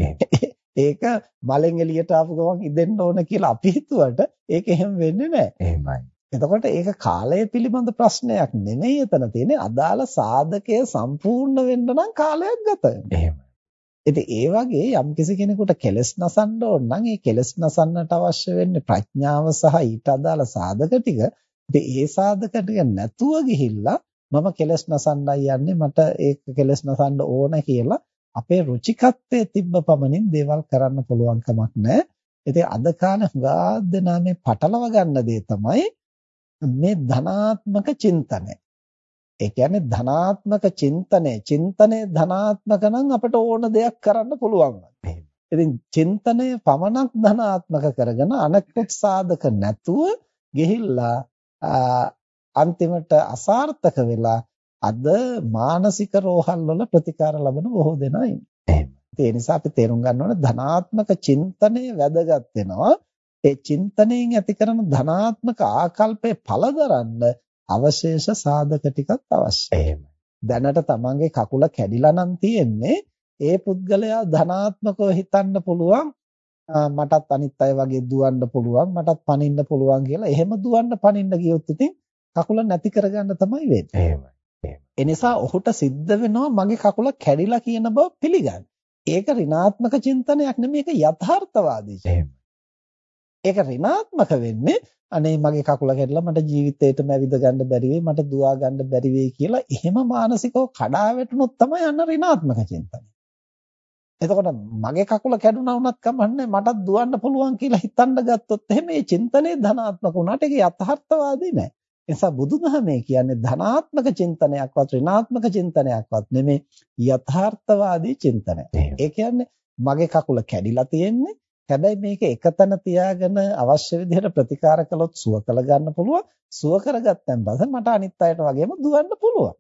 [SPEAKER 2] (laughs) ඒක මලෙන් එළියට ආපු ගමන් ඉදෙන්න ඕන කියලා අපි හිතුවට ඒක එහෙම වෙන්නේ නැහැ.
[SPEAKER 1] එහෙමයි.
[SPEAKER 2] එතකොට ඒක කාලය පිළිබඳ ප්‍රශ්නයක් නෙමෙයි එතන තියෙන්නේ අදාළ සාධකය සම්පූර්ණ වෙන්න නම් කාලයක් ගත වෙනවා.
[SPEAKER 1] එහෙමයි.
[SPEAKER 2] ඉතින් ඒ වගේ යම්කිසි කෙනෙකුට කෙලස් නසන්න ඕන නම් ඒ කෙලස් නසන්නට අවශ්‍ය වෙන්නේ ප්‍රඥාව සහ ඊට අදාළ සාධක ටික. ඉතින් ඒ සාධක ටික නැතුව ගිහිල්ලා මම කෙලස් නසන්නයි යන්නේ මට ඒක කෙලස් නසන්න ඕන කියලා අපේ රුචිකත්වයේ තිබ්බ පමණින් දේවල් කරන්න පුළුවන් කමක් නැහැ. ඉතින් අද කාලේ හුඟා දෙනා මේ පටලව ගන්න දේ තමයි මේ ධනාත්මක චින්තනය. ඒ කියන්නේ ධනාත්මක චින්තනය, චින්තනය ධනාත්මක නම් අපිට ඕන දෙයක් කරන්න පුළුවන්. ඉතින් චින්තනය පමණක් ධනාත්මක කරගෙන අනෙකුත් සාධක නැතුව ගිහිල්ලා අන්තිමට අසාර්ථක වෙලා අද මානසික රෝහල් වල ප්‍රතිකාර ලබන බොහෝ දෙනා ඉන්නේ. ඒ නිසා අපි තේරුම් ගන්න ඕනේ ධනාත්මක චින්තනය වැදගත් වෙනවා. ඒ චින්තනයෙන් ඇති කරන ධනාත්මක ආකල්පේ පළදරන්න අවශේෂ සාධක ටිකක් අවශ්‍යයි. දැනට තමන්ගේ කකුල කැඩිලා නම් තියෙන්නේ ඒ පුද්ගලයා ධනාත්මකව හිතන්න පුළුවන් මටත් අනිත් අය වගේ දුවන්න පුළුවන් මටත් පනින්න පුළුවන් කියලා එහෙම දුවන්න පනින්න ගියොත් ඉතින් කකුල නැති කරගන්න තමයි වෙන්නේ.
[SPEAKER 1] එහෙමයි.
[SPEAKER 2] ඒ නිසා ඔහුට සිද්ධ වෙනවා මගේ කකුල කැඩිලා කියන බව පිළිගන්න. ඒක ඍණාත්මක චින්තනයක් නෙමෙයි ඒක යථාර්ථවාදී.
[SPEAKER 1] එහෙමයි.
[SPEAKER 2] ඒක ඍණාත්මක වෙන්නේ අනේ මගේ කකුල කැඩලා මට ජීවිතේටම ඇවිද ගන්න බැරි වෙයි මට දුවා ගන්න බැරි වෙයි කියලා එහෙම මානසිකව කඩා වැටුනොත් තමයි අන්න ඍණාත්මක චින්තනය. එතකොට මගේ කකුල කැඩුනා වුණත් කමන්නේ මටත් දුවන්න පුළුවන් කියලා හිතන්න ගත්තොත් එහෙම මේ චින්තනය ධනාත්මක වුණාට ඒක යථාර්ථවාදී නෑ. නිසා බුදුදහමේ කියන්නේ ධනාත්මක චින්තනයක්වත් ඍණාත්මක චින්තනයක්වත් නෙමේ යථාර්ථවාදී චින්තනය. ඒ කියන්නේ මගේ කකුල කැඩිලා තියෙන්නේ හැබැයි මේක එකතන තියාගෙන අවශ්‍ය විදිහට ප්‍රතිකාර කළොත් සුව කළ ගන්න පුළුවන්. සුව කරගත්තන් පස්සේ මට අනිත් අයට වගේම දුවන්න පුළුවන්.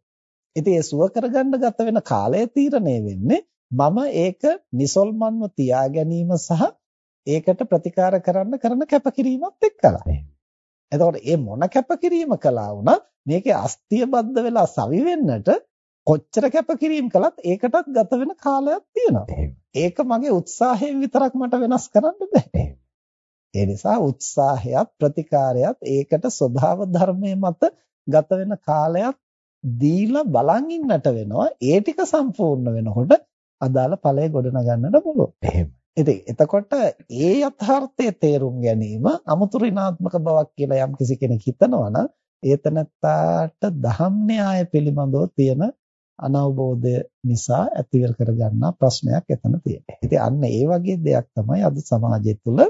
[SPEAKER 2] ඉතින් ඒ සුව කරගන්න ගත වෙන කාලය තීරණය වෙන්නේ මම ඒක නිසල්මන්ව තියා ගැනීම සහ ඒකට ප්‍රතිකාර කරන්න කරන කැපකිරීමත් එක්කලා. එතකොට මේ මොන කැපකිරීම කළා වුණත් මේකේ අස්තිය බද්ධ වෙලා සවි වෙන්නට කොච්චර කැපකිරීම කළත් ඒකටත් ගත වෙන කාලයක් තියෙනවා. ඒක මගේ උත්සාහයෙන් විතරක් මට වෙනස් කරන්න බෑ. ඒ නිසා උත්සාහයත් ප්‍රතිකාරයත් ඒකට ස්වභාව ධර්මයේ මත ගත වෙන කාලයක් දීලා බලන් ඉන්නට වෙනවා. ඒ ටික සම්පූර්ණ වෙනකොට අදාළ ඵලය ගොඩනගන්නට පුළුවන්.
[SPEAKER 1] එහෙම.
[SPEAKER 2] ඉතින් එතකොට ඒ යථාර්ථයේ තේරුම් ගැනීම අමුතු ඍණාත්මක බවක් කියලා යම් කිසි කෙනෙක් හිතනවා නම් ඒතනත්තාට දහම් න්‍යාය පිළිබඳව තියෙන අනවබෝධය නිසා ඇතිවර කරගන්නා ප්‍රශ්නයක් එතන තියෙනවා. ඉතින් අන්න ඒ වගේ දෙයක් තමයි අද සමාජය තුළ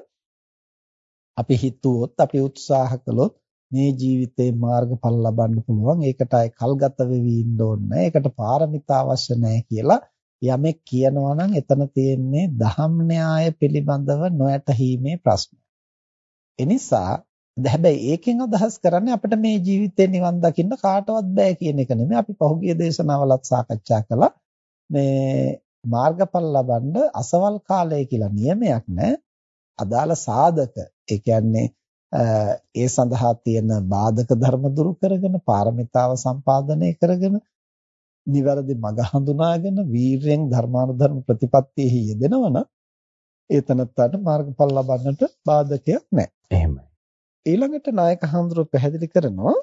[SPEAKER 2] අපි හිතුවොත් අපි උත්සාහ කළොත් මේ ජීවිතේ මාර්ගඵල ලබන්න පුළුවන්. ඒකට අය කල්ගත වෙවි ඉන්න ඕනේ. ඒකට පාරමිතා අවශ්‍ය නැහැ කියලා යමෙක් කියනවා නම් එතන තියෙන්නේ දහම් න්‍යාය පිළිබඳව නොයැටීමේ ප්‍රශ්නය. එනිසා හැබැයි ඒකෙන් අදහස් කරන්නේ අපිට මේ ජීවිතේ නිවන් දකින්න කාටවත් බෑ කියන එක නෙමෙයි. අපි පහුගිය දේශනාවලත් සාකච්ඡා කළා. මේ මාර්ගඵල ලබන්න අසවල් කාලය කියලා නියමයක් නැහැ. අදාළ සාධක ඒ කියන්නේ ඒ සඳහා තියෙන බාධක ධර්ම දුරු කරගෙන පාරමිතාව සම්පාදනය කරගෙන නිවැරදි මඟ හඳුනාගෙන වීරයෙන් ධර්මානුධර්ම ප්‍රතිපත්තියෙහි යෙදෙනවනම් ඒ තනත්තාට මාර්ගඵල ලබන්නට බාධකයක් නැහැ.
[SPEAKER 1] එහෙමයි.
[SPEAKER 2] ඊළඟට නායක හඳුරෝ පැහැදිලි කරනවා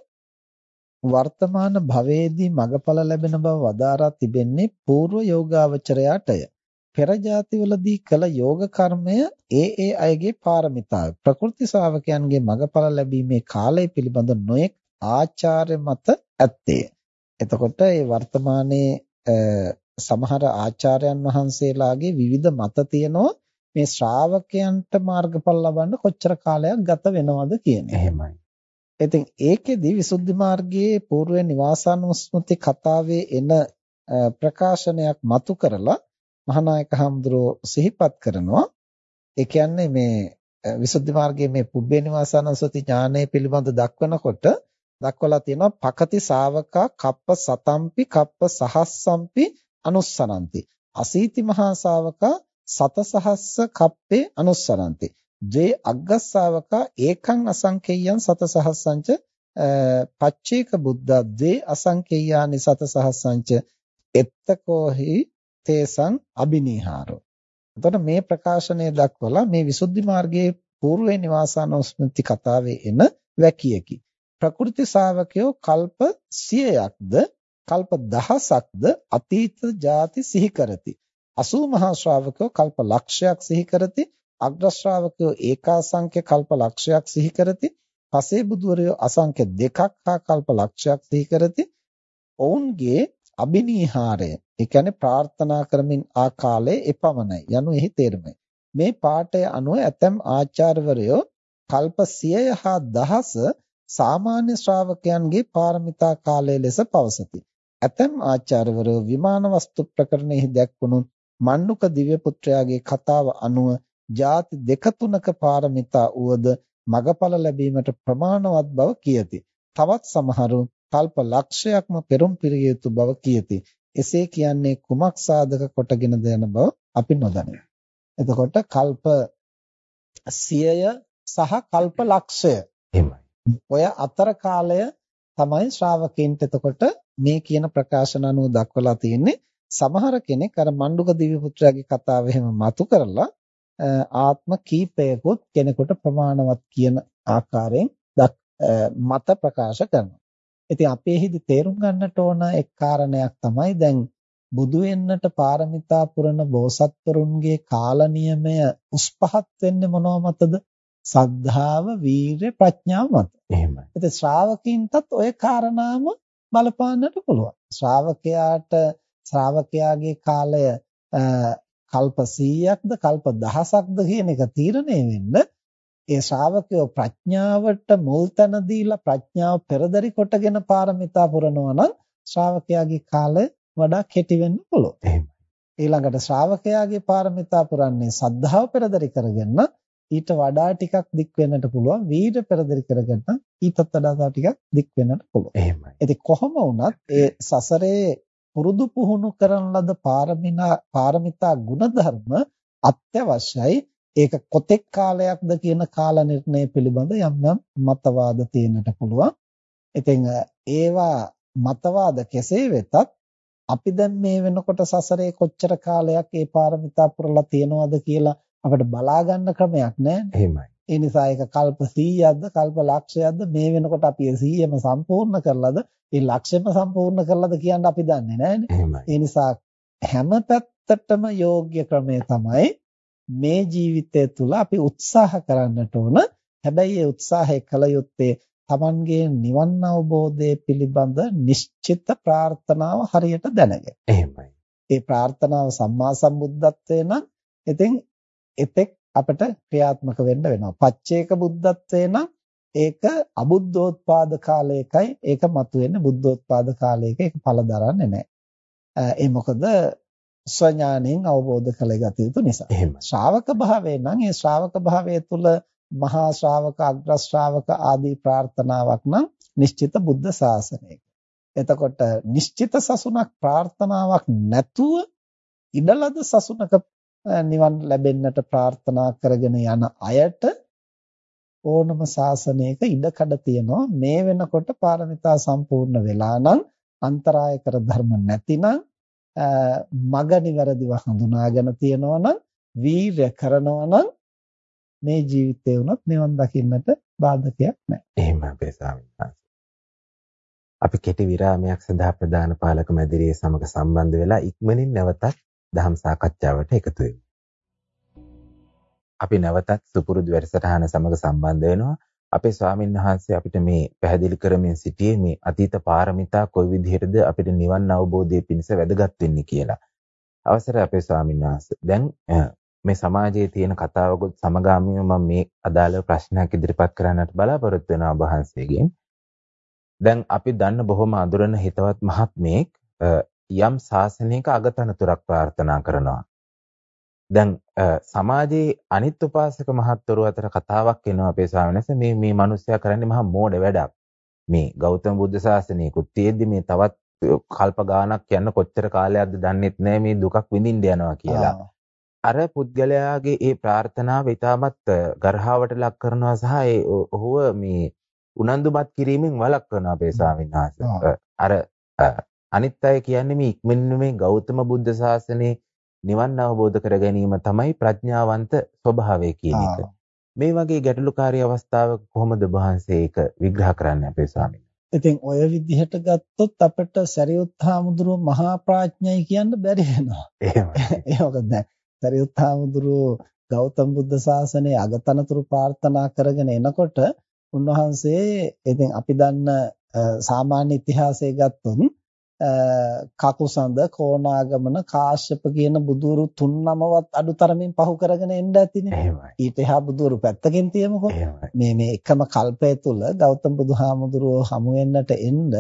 [SPEAKER 2] වර්තමාන භවයේදී මඟඵල ලැබෙන බව වදාරා තිබෙන්නේ పూర్ව යෝගාවචරයාටය. පෙර જાතිවලදී කළ යෝග කර්මය ඒ ඒ අයගේ පාරමිතාව. ප්‍රකෘති ශා วก යන්ගේ මඟඵල ලැබීමේ කාලය පිළිබඳ නොයෙක් ආචාර්ය මත ඇත්තේ. එතකොට මේ වර්තමානයේ සමහර ආචාර්යයන් වහන්සේලාගේ විවිධ මත තියෙනවා මේ ශ්‍රාවකයන්ට මාර්ගඵල ලබන්න කොච්චර කාලයක් ගත වෙනවද කියන
[SPEAKER 1] එහෙමයි.
[SPEAKER 2] ඉතින් ඒකෙදි විසුද්ධි මාර්ගයේ పూర్ව නිවාසානුස්මෘති කතාවේ එන ප්‍රකාශනයක් මතු කරලා මහානායක හඳුරෝ සිහිපත් කරනවා. ඒ කියන්නේ මේ විසුද්ධි මාර්ගයේ මේ පුබ්බේ නිවාසානුස්මෘති ඥානය පිළිබඳ දක්වනකොට දක්වලා තියෙනවා පකති ශාවකා කප්ප සතම්පි කප්ප සහස්සම්පි අනුස්සනಂತಿ අසීති මහා ශාවකා සතසහස්ස කප්පේ අනුස්සනಂತಿ ද්වේ අග්ගස්සාවකා ඒකං අසංකේයං සතසහස්සංච පච්චේක බුද්ධා ද්වේ අසංකේයානි සතසහස්සංච එත්තකෝහි තේසං අබිනීහාරෝ. එතකොට මේ ප්‍රකාශනය දක්වලා මේ විසුද්ධි මාර්ගයේ పూర్වේ නිවාසානෝස්මෘති කතාවේ එන වැකියකි. ප්‍රකෘති ශාවකයෝ කල්ප 100ක්ද කල්ප දහසක්ද අතීත ಜಾති සිහි කරති. 80 මහා ශ්‍රාවකයෝ කල්ප ලක්ෂයක් සිහි කරති. අග්‍ර ශ්‍රාවකයෝ ඒකාසංඛ්‍ය කල්ප ලක්ෂයක් සිහි කරති. පසේ බුදුවරයෝ අසංඛ්‍ය දෙකක් හා කල්ප ලක්ෂයක් සිහි කරති. ඔවුන්ගේ අබිනීහාරය ඒ කියන්නේ ප්‍රාර්ථනා කරමින් ආ කාලයේ එපමණයි. යනු එහි තේරුමයි. මේ පාඩය අනුව ඇතම් ආචාර්යවරයෝ කල්ප 100 හා දහස සාමාන්‍ය ශ්‍රාවකයන්ගේ පාරමිතා කාලය ලෙස පවසති ඇතම් ආචාර්යවරයෝ විමාන වස්තු ප්‍රකරණෙහි දැක්වුණු මණ්ඩුක දිව්‍ය පුත්‍රයාගේ කතාව අනුව ಜಾති දෙක තුනක පාරමිතා උවද මගඵල ලැබීමට ප්‍රමාණවත් බව කියති. තවත් සමහරු කල්ප ලක්ෂයක්ම පෙරම් පිරිය යුතු බව කියති. එසේ කියන්නේ කුමක් සාධක කොටගෙනද යන බව අපි නොදනිමු. එතකොට කල්ප 100ය සහ කල්ප ලක්ෂය
[SPEAKER 1] එහෙමයි.
[SPEAKER 2] ඔය අතර කාලය තමයි ශ්‍රාවකයන්ට එතකොට මේ කියන ප්‍රකාශන අනුව දක්වලා තියෙන්නේ සමහර කෙනෙක් අර මණ්ඩුක දිව්‍ය පුත්‍රයාගේ කතාව එහෙම මතු කරලා ආත්ම කීපයකොත් කෙනෙකුට ප්‍රමාණවත් කියන ආකාරයෙන් මත ප්‍රකාශ කරනවා. ඉතින් අපි එහිදී තේරුම් ගන්නට ඕන එක් කාරණයක් තමයි දැන් බුදු වෙන්නට පාරමිතා පුරන බෝසත්වරුන්ගේ කාල නියමය උස්පහත් වෙන්නේ මොනව මතද? සද්ධාව, වීරය, ප්‍රඥාව මත.
[SPEAKER 1] එහෙමයි.
[SPEAKER 2] ඉතින් ශ්‍රාවකින්ටත් ওই කාරණාම බලපාන්නට පුළුවන්. ශ්‍රාවකයාට ශ්‍රාවකයාගේ කාලය කල්ප 100ක්ද කල්ප දහසක්ද කියන එක තීරණය වෙන්න ඒ ශ්‍රාවකයෝ ප්‍රඥාවට මුල් තැන දීලා ප්‍රඥාව පෙරදරි කොටගෙන පාරමිතා පුරනවා නම් ශ්‍රාවකයාගේ කාලය වඩා කෙටි වෙන්න පුළුවන්.
[SPEAKER 1] එහෙමයි.
[SPEAKER 2] ඊළඟට ශ්‍රාවකයාගේ පාරමිතා පුරන්නේ සද්ධාව පෙරදරි කරගෙන ඊට වඩා ටිකක් දික් වෙන්නට පුළුවන්. වීර පෙරදරි කරගෙන ඊටත් වඩා තව ටිකක් දික් වෙන්නට පුළුවන්.
[SPEAKER 1] එහෙමයි.
[SPEAKER 2] ඉතින් කොහොම වුණත් ඒ සසරේ පුරුදු පුහුණු කරන ලද පාරමිනා පාරමිතා ගුණධර්ම අත්‍යවශ්‍යයි ඒක කොතෙක් කාලයක්ද කියන කාල නිර්ණය පිළිබඳ යම් යම් මතවාද තියෙන්නට පුළුවන් ඉතින් ඒවා මතවාද කෙසේ වෙතත් අපි දැන් මේ වෙනකොට සසරේ කොච්චර කාලයක් ඒ පාරමිතා පුරලා තියනවද කියලා අපිට බලා ගන්න ක්‍රමයක් නැහැ
[SPEAKER 1] එහෙමයි
[SPEAKER 2] ඒ නිසා ඒක කල්ප 100ක්ද කල්ප ලක්ෂයක්ද මේ වෙනකොට අපි 100ම සම්පූර්ණ කරලාද ඒ ලක්ෂෙම සම්පූර්ණ කරලාද කියන්න අපි දන්නේ නැහැනේ.
[SPEAKER 1] එහෙමයි.
[SPEAKER 2] ඒ නිසා හැම පැත්තටම යෝග්‍ය ක්‍රමය තමයි මේ ජීවිතය තුළ අපි උත්සාහ කරන්නට ඕන. හැබැයි ඒ උත්සාහය කළ යුත්තේ Tamanගේ නිවන් අවබෝධය පිළිබඳ නිශ්චිත ප්‍රාර්ථනාව හරියට දැනගෙන.
[SPEAKER 1] එහෙමයි.
[SPEAKER 2] ඒ ප්‍රාර්ථනාව සම්මා සම්බුද්ධත්වයේ නම් ඉතින් එතෙක් අපිට ක්‍රියාත්මක වෙන්න වෙනවා. පච්චේක බුද්ධත්වේ නම් ඒක අබුද්ධෝත්පාද කාලයකයි ඒක මතුවෙන්නේ බුද්ධෝත්පාද කාලයක ඒක පළ දරන්නේ නැහැ. ඒ මොකද ස්වඥාණයෙන් අවබෝධ කරගත යුතු නිසා.
[SPEAKER 1] එහෙමයි.
[SPEAKER 2] ශ්‍රාවක භාවයෙන් නම් ඒ ශ්‍රාවක භාවය තුළ මහා ශ්‍රාවක අග්‍ර ශ්‍රාවක ආදී ප්‍රාර්ථනාවක් නම් නිශ්චිත බුද්ධ ශාසනයක. එතකොට නිශ්චිත සසුනක් ප්‍රාර්ථනාවක් නැතුව ඉඩලද සසුනක නිවන් ලැබෙන්නට ප්‍රාර්ථනා කරගෙන යන අයට ඕනම ශාසනයක ඉඩකඩ තියෙනවා මේ වෙනකොට පාරමිතා සම්පූර්ණ වෙලා නම් අන්තරාය කර ධර්ම නැතිනම් මග නිවැරදිව හඳුනාගෙන තියෙනවා නම් වීරය කරනවා නම් මේ ජීවිතේ වුණත් නිවන් දකින්නට බාධකයක් නැහැ.
[SPEAKER 1] එහෙම අපේ ස්වාමීන් වහන්සේ. අපි කෙටි විරාමයක් සඳහා ප්‍රධාන පාලක මැදිරිය සමග සම්බන්ධ වෙලා ඉක්මනින් නැවතත් දහම් සාකච්ඡාවට එකතු වෙමු. අපි නැවතත් සුපුරුදු වැඩසටහන සමග සම්බන්ධ වෙනවා. අපේ ස්වාමීන් වහන්සේ අපිට මේ පැහැදිලි කරමින් සිටියේ මේ අතීත පාරමිතා කොයි විදිහටද අපිට නිවන් අවබෝධය පිණිස වැදගත් වෙන්නේ කියලා. අවසරයි අපේ ස්වාමීන් වහන්සේ. දැන් මේ සමාජයේ තියෙන කතාවකුත් සමගාමීව මම මේ අදාළ ප්‍රශ්නයක් ඉදිරිපත් කරන්නට බලාපොරොත්තු වෙනවා වහන්සේගෙන්. දැන් අපි දන්න බොහොම අඳුරන හිතවත් මහත්මයෙක් යම් ශාසනයක අගතනතුරක් ප්‍රාර්ථනා කරනවා. දැන් සමාජයේ අනිත් උපාසක මහත්වරු අතර කතාවක් එනවා අපේ ස්වාමීන් මේ මේ මිනිස්සයා කරන්නේ මහා මෝඩ වැඩක්. මේ ගෞතම බුද්ධ ශාසනයකුත් තියෙද්දි මේ තවත් කල්ප ගාණක් යන කොච්චර කාලයක්ද දන්නෙත් නැහැ මේ දුකක් විඳින්න යනවා කියලා. අර පුද්ගලයාගේ ඒ ප්‍රාර්ථනාව ඊටමත් ගර්හාවට ලක් කරනවා සහ ඒ ඔහුව මේ උනන්දුමත් කිරීමෙන් වළක්වන අපේ ස්වාමීන් වහන්සේ. අර අනිත් අය කියන්නේ මේ ඉක්මනින් මේ ගෞතම බුද්ධ ශාසනයේ නිවන් අවබෝධ කර ගැනීම තමයි ප්‍රඥාවන්ත ස්වභාවය කියන එක. මේ වගේ ගැටලුකාරී අවස්ථාවක කොහොමද වහන්සේ ඒක විග්‍රහ කරන්නේ අපේ ස්වාමීන්
[SPEAKER 2] ඉතින් ඔය විදිහට ගත්තොත් අපිට සරියුත් හාමුදුරුව මහා ප්‍රඥයි කියන්න බැරි වෙනවා.
[SPEAKER 1] එහෙමයි. (laughs)
[SPEAKER 2] ඒ මොකද දැන් සරියුත් හාමුදුරුව ගෞතම බුද්ධ ශාසනයේ අගතනතුරු ප්‍රාර්ථනා කරගෙන එනකොට උන්වහන්සේ ඉතින් අපි දන්න සාමාන්‍ය ඉතිහාසය ගත්තොත් කකුසඳ කෝණාගමන කාශ්‍යප කියන බුදුරු තුන්නමවත් අඩුතරමින් පහු කරගෙන එන්න ඇතිනේ. ඊට එහා බුදුරු පැත්තකින් තියමුකෝ. මේ මේ එකම කල්පය තුල ගෞතම බුදුහාමුදුරුවෝ හමු වෙන්නට එන්න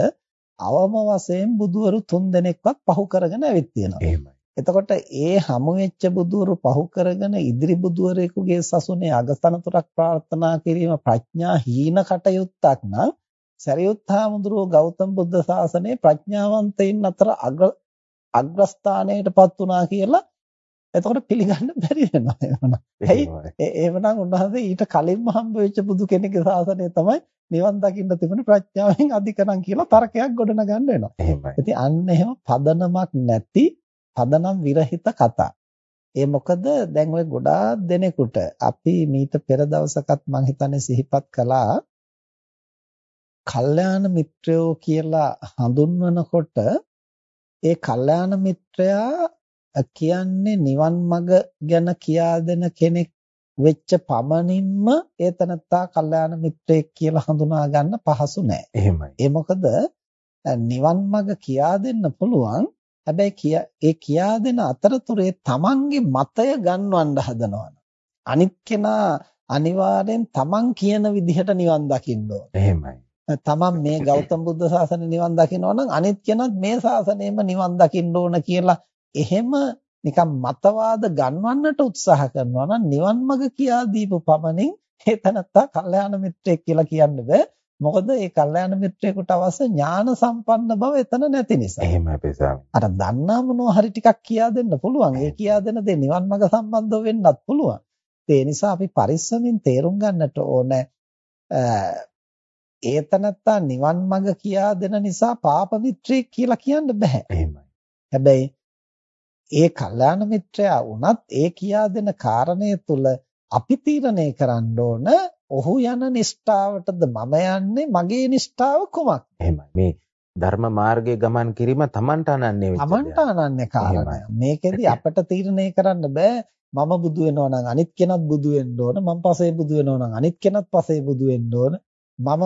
[SPEAKER 2] අවම වශයෙන් බුදුවරු තුන් දෙනෙක්වත් පහු කරගෙන ඇවිත් තියෙනවා. එතකොට ඒ හමු වෙච්ච බුදුවරු පහු කරගෙන ඉදිරි බුදුවරයෙකුගේ සසුනේ අගතනතුරක් ප්‍රාර්ථනා කිරීම ප්‍රඥා හීන කටයුත්තක් නම් සරියුත් හාමුදුරුව ගෞතම බුද්ධ ශාසනයේ ප්‍රඥාවන්තයින් අතර අග්‍ර අග්‍රස්ථානයටපත් වුණා කියලා එතකොට පිළිගන්න බැරි වෙනවා එහෙමනම්. ඇයි? එහෙමනම් උන්වහන්සේ ඊට කලින්ම හම්බ වෙච්ච බුදු කෙනෙක්ගේ ශාසනය තමයි නිවන් දකින්න තිබුණ ප්‍රඥාවෙන් අධිකරම් කියලා තර්කයක් ගොඩනගන්න වෙනවා. ඉතින් අන්න එහෙම පදනමක් නැති පදනම් විරහිත කතා. ඒ මොකද දැන් ওই ගොඩාක් දෙනෙකුට අපි මීට පෙර දවසකත් මම හිතන්නේ සිහිපත් කළා කල්යාණ මිත්‍රයෝ කියලා හඳුන්වනකොට ඒ කල්යාණ මිත්‍රයා කියන්නේ නිවන් මඟ ගැන කියා දෙන කෙනෙක් වෙච්ච පමණින්ම ඒ තනත්තා කල්යාණ මිත්‍රයෙක් කියලා හඳුනා ගන්න පහසු නෑ.
[SPEAKER 1] එහෙමයි.
[SPEAKER 2] ඒ මොකද නිවන් මඟ කියා දෙන්න පුළුවන්. හැබැයි ඒ කියා දෙන අතරතුරේ තමන්ගේ මතය ගන්නවන්න හදනවා. අනිත් කෙනා අනිවාර්යෙන් තමන් කියන විදිහට නිවන් දකින්න ඕනේ.
[SPEAKER 1] එහෙමයි.
[SPEAKER 2] තමන් මේ ගෞතම බුද්ධ ශාසනය නිවන් දකින්නවා නම් අනිත් කෙනත් මේ ශාසනයෙම නිවන් දකින්න ඕන කියලා එහෙම නිකන් මතවාද ගන්වන්නට උත්සාහ කරනවා නම් නිවන් මඟ කියා දීපු පමණින් ඒ තනත්තා කල්යාණ මිත්‍රයෙක් කියලා කියන්න බෑ. මොකද ඒ කල්යාණ මිත්‍රයෙකුට අවශ්‍ය ඥාන සම්පන්න බව එතන නැති නිසා.
[SPEAKER 1] එහෙමයි අපේ ස්වාමී.
[SPEAKER 2] අර දන්නා මොනවා හරි ටිකක් කියා දෙන්න පුළුවන්. ඒ කියා දෙන දේ නිවන් මඟ සම්බන්ධව වෙන්නත් පුළුවන්. ඒ නිසා අපි පරිස්සමින් තේරුම් ගන්නට ඕනේ ඒතනත්තා නිවන් මඟ කියා දෙන නිසා පාප මිත්‍රයෙක් කියලා කියන්න බෑ.
[SPEAKER 1] එහෙමයි.
[SPEAKER 2] හැබැයි ඒ කල්යාණ මිත්‍රයා වුණත් ඒ කියා දෙන කාරණය තුල අපි තීරණය කරන්න ඕන ඔහු යන නිෂ්ඨාවටද මම යන්නේ මගේ නිෂ්ඨාව කුමක්ද?
[SPEAKER 1] එහෙමයි. මේ ධර්ම මාර්ගයේ ගමන් කිරීම Tamanට අනන්‍ය වෙච්ච
[SPEAKER 2] Tamanට අනන්‍ය කාරණය. මේකෙදි අපට තීරණය කරන්න බෑ මම බුදු වෙනවා නම් අනිත් කෙනත් බුදු වෙන්න ඕන මම පසේ බුදු වෙනවා නම් අනිත් කෙනත් පසේ බුදු වෙන්න ඕන මම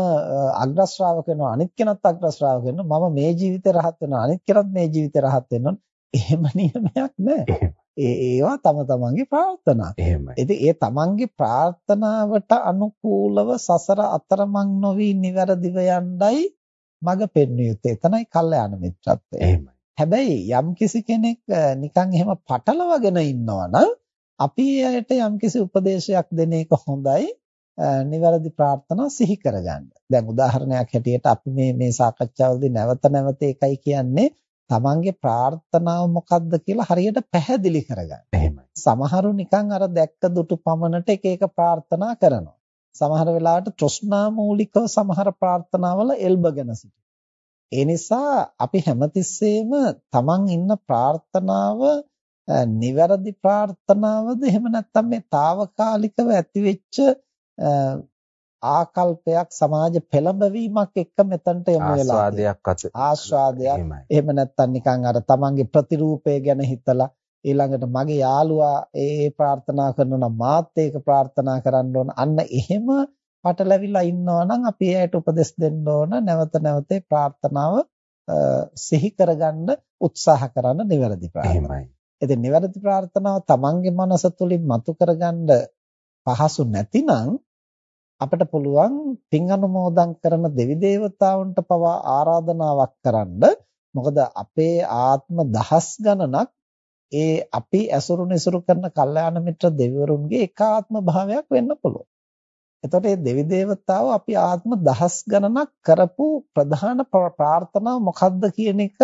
[SPEAKER 2] අග්‍ර ශ්‍රාවක වෙනවා අනිත් කෙනත් අග්‍ර ශ්‍රාවක වෙනවා. මම මේ ජීවිතේ රහත් වෙනවා අනිත් කෙනත් මේ ජීවිතේ රහත් වෙනවා. එහෙම නියමයක් නැහැ ඒ ඒවා තම තමන්ගේ ප්‍රාර්ථනා.
[SPEAKER 1] එහෙමයි.
[SPEAKER 2] ඉතින් ඒ තමන්ගේ ප්‍රාර්ථනාවට අනුකූලව සසර අතරමං නොවි නිවැරදිව යන්නයි මඟ පෙන්විය යුත්තේ. එතනයි කල්යාණ මිත්‍රත්වය.
[SPEAKER 1] එහෙමයි.
[SPEAKER 2] හැබැයි යම්කිසි කෙනෙක් නිකන් එහෙම පටලවාගෙන ඉන්නවා නම් අපි එයාට යම්කිසි උපදේශයක් දෙන එක හොඳයි. නිවැරදි ප්‍රාර්ථනා සිහි කරගන්න. දැන් උදාහරණයක් හැටියට අපි මේ මේ සාකච්ඡාවලදී නැවත නැවත එකයි කියන්නේ තමන්ගේ ප්‍රාර්ථනාව මොකක්ද කියලා හරියට පැහැදිලි කරගන්න.
[SPEAKER 1] එහෙමයි.
[SPEAKER 2] සමහරු නිකන් අර දැක්ක දුටු පමණට එක එක ප්‍රාර්ථනා කරනවා. සමහර වෙලාවට තෘෂ්ණා මූලිකව සමහර ප්‍රාර්ථනාවල එල්බගෙන සිටිනවා. ඒ නිසා අපි හැමතිස්සෙම තමන් ඉන්න ප්‍රාර්ථනාව නිවැරදි ප්‍රාර්ථනාවද එහෙම නැත්නම් මේ తాවකාලිකව ඇතිවෙච්ච ආකල්පයක් සමාජ පෙළඹවීමක් එක්ක මෙතනට යමු වෙලා
[SPEAKER 1] ආස්වාදයක් අත.
[SPEAKER 2] ආස්වාදයක්. එහෙම නැත්නම් නිකන් අර තමන්ගේ ප්‍රතිරූපය ගැන හිතලා ඊළඟට මගේ යාළුවා ඒ ප්‍රාර්ථනා කරනවා නම් මාත් ඒක ප්‍රාර්ථනා කරන්න ඕන. අන්න එහෙම පටලැවිලා ඉන්නවා නම් අපි එයාට උපදෙස් දෙන්න ඕන නැවත නැවත ප්‍රාර්ථනාව සිහි කරගන්න උත්සාහ කරන්න නිවැරදි ප්‍රාර්ථනාව. ඉතින් නිවැරදි ප්‍රාර්ථනාව තමන්ගේ මනස තුලින් මතු කරගන්න පහසු නැතිනම් අපිට පුළුවන් පින් අනුමෝදන් කරන දෙවි දේවතාවුන්ට පවා ආරාධනාවක් කරන්න මොකද අපේ ආත්ම දහස් ගණනක් ඒ අපි ඇසුරු නිසුරු කරන කල්යාණ මිත්‍ර දෙවිවරුන්ගේ එකාත්ම භාවයක් වෙන්න පුළුවන්. එතකොට මේ දෙවි දේවතාවෝ අපි ආත්ම දහස් ගණනක් කරපු ප්‍රධාන ප්‍රාර්ථනාව මොකක්ද කියන එක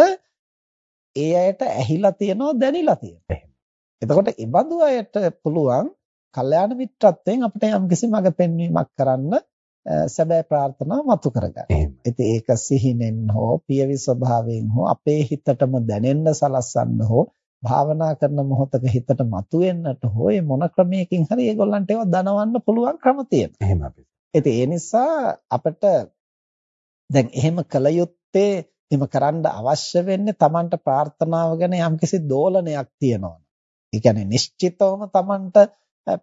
[SPEAKER 2] ඒ අයට ඇහිලා තියෙනවා දැනিলা තියෙනවා. එතකොට ඒ බඳු අයට පුළුවන් කල්යාණ මිත්‍රත්වයෙන් අපිට යම්කිසි මඟ පෙන්වීමක් කරන්න සැබෑ ප්‍රාර්ථනාව මතු කරගන්න. ඉතින් ඒක සිහිනෙන් හෝ පියවි ස්වභාවයෙන් හෝ අපේ හිතටම දැනෙන්න සලස්සන්න හෝ භාවනා කරන මොහොතක හිතට මතුවෙන්නට හෝ මේ මොන ක්‍රමයකින් හරි ඒගොල්ලන්ට ඒවා දනවන්න පුළුවන් ක්‍රම තියෙනවා.
[SPEAKER 1] එහෙම අපි.
[SPEAKER 2] ඉතින් ඒ නිසා අපිට දැන් එහෙම කළ යුත්තේ එහෙම කරන්න අවශ්‍ය වෙන්නේ Tamanට ප්‍රාර්ථනාව ගැන යම්කිසි දෝලනයක් තියෙනවා. ඒ කියන්නේ නිශ්චිතවම Tamanට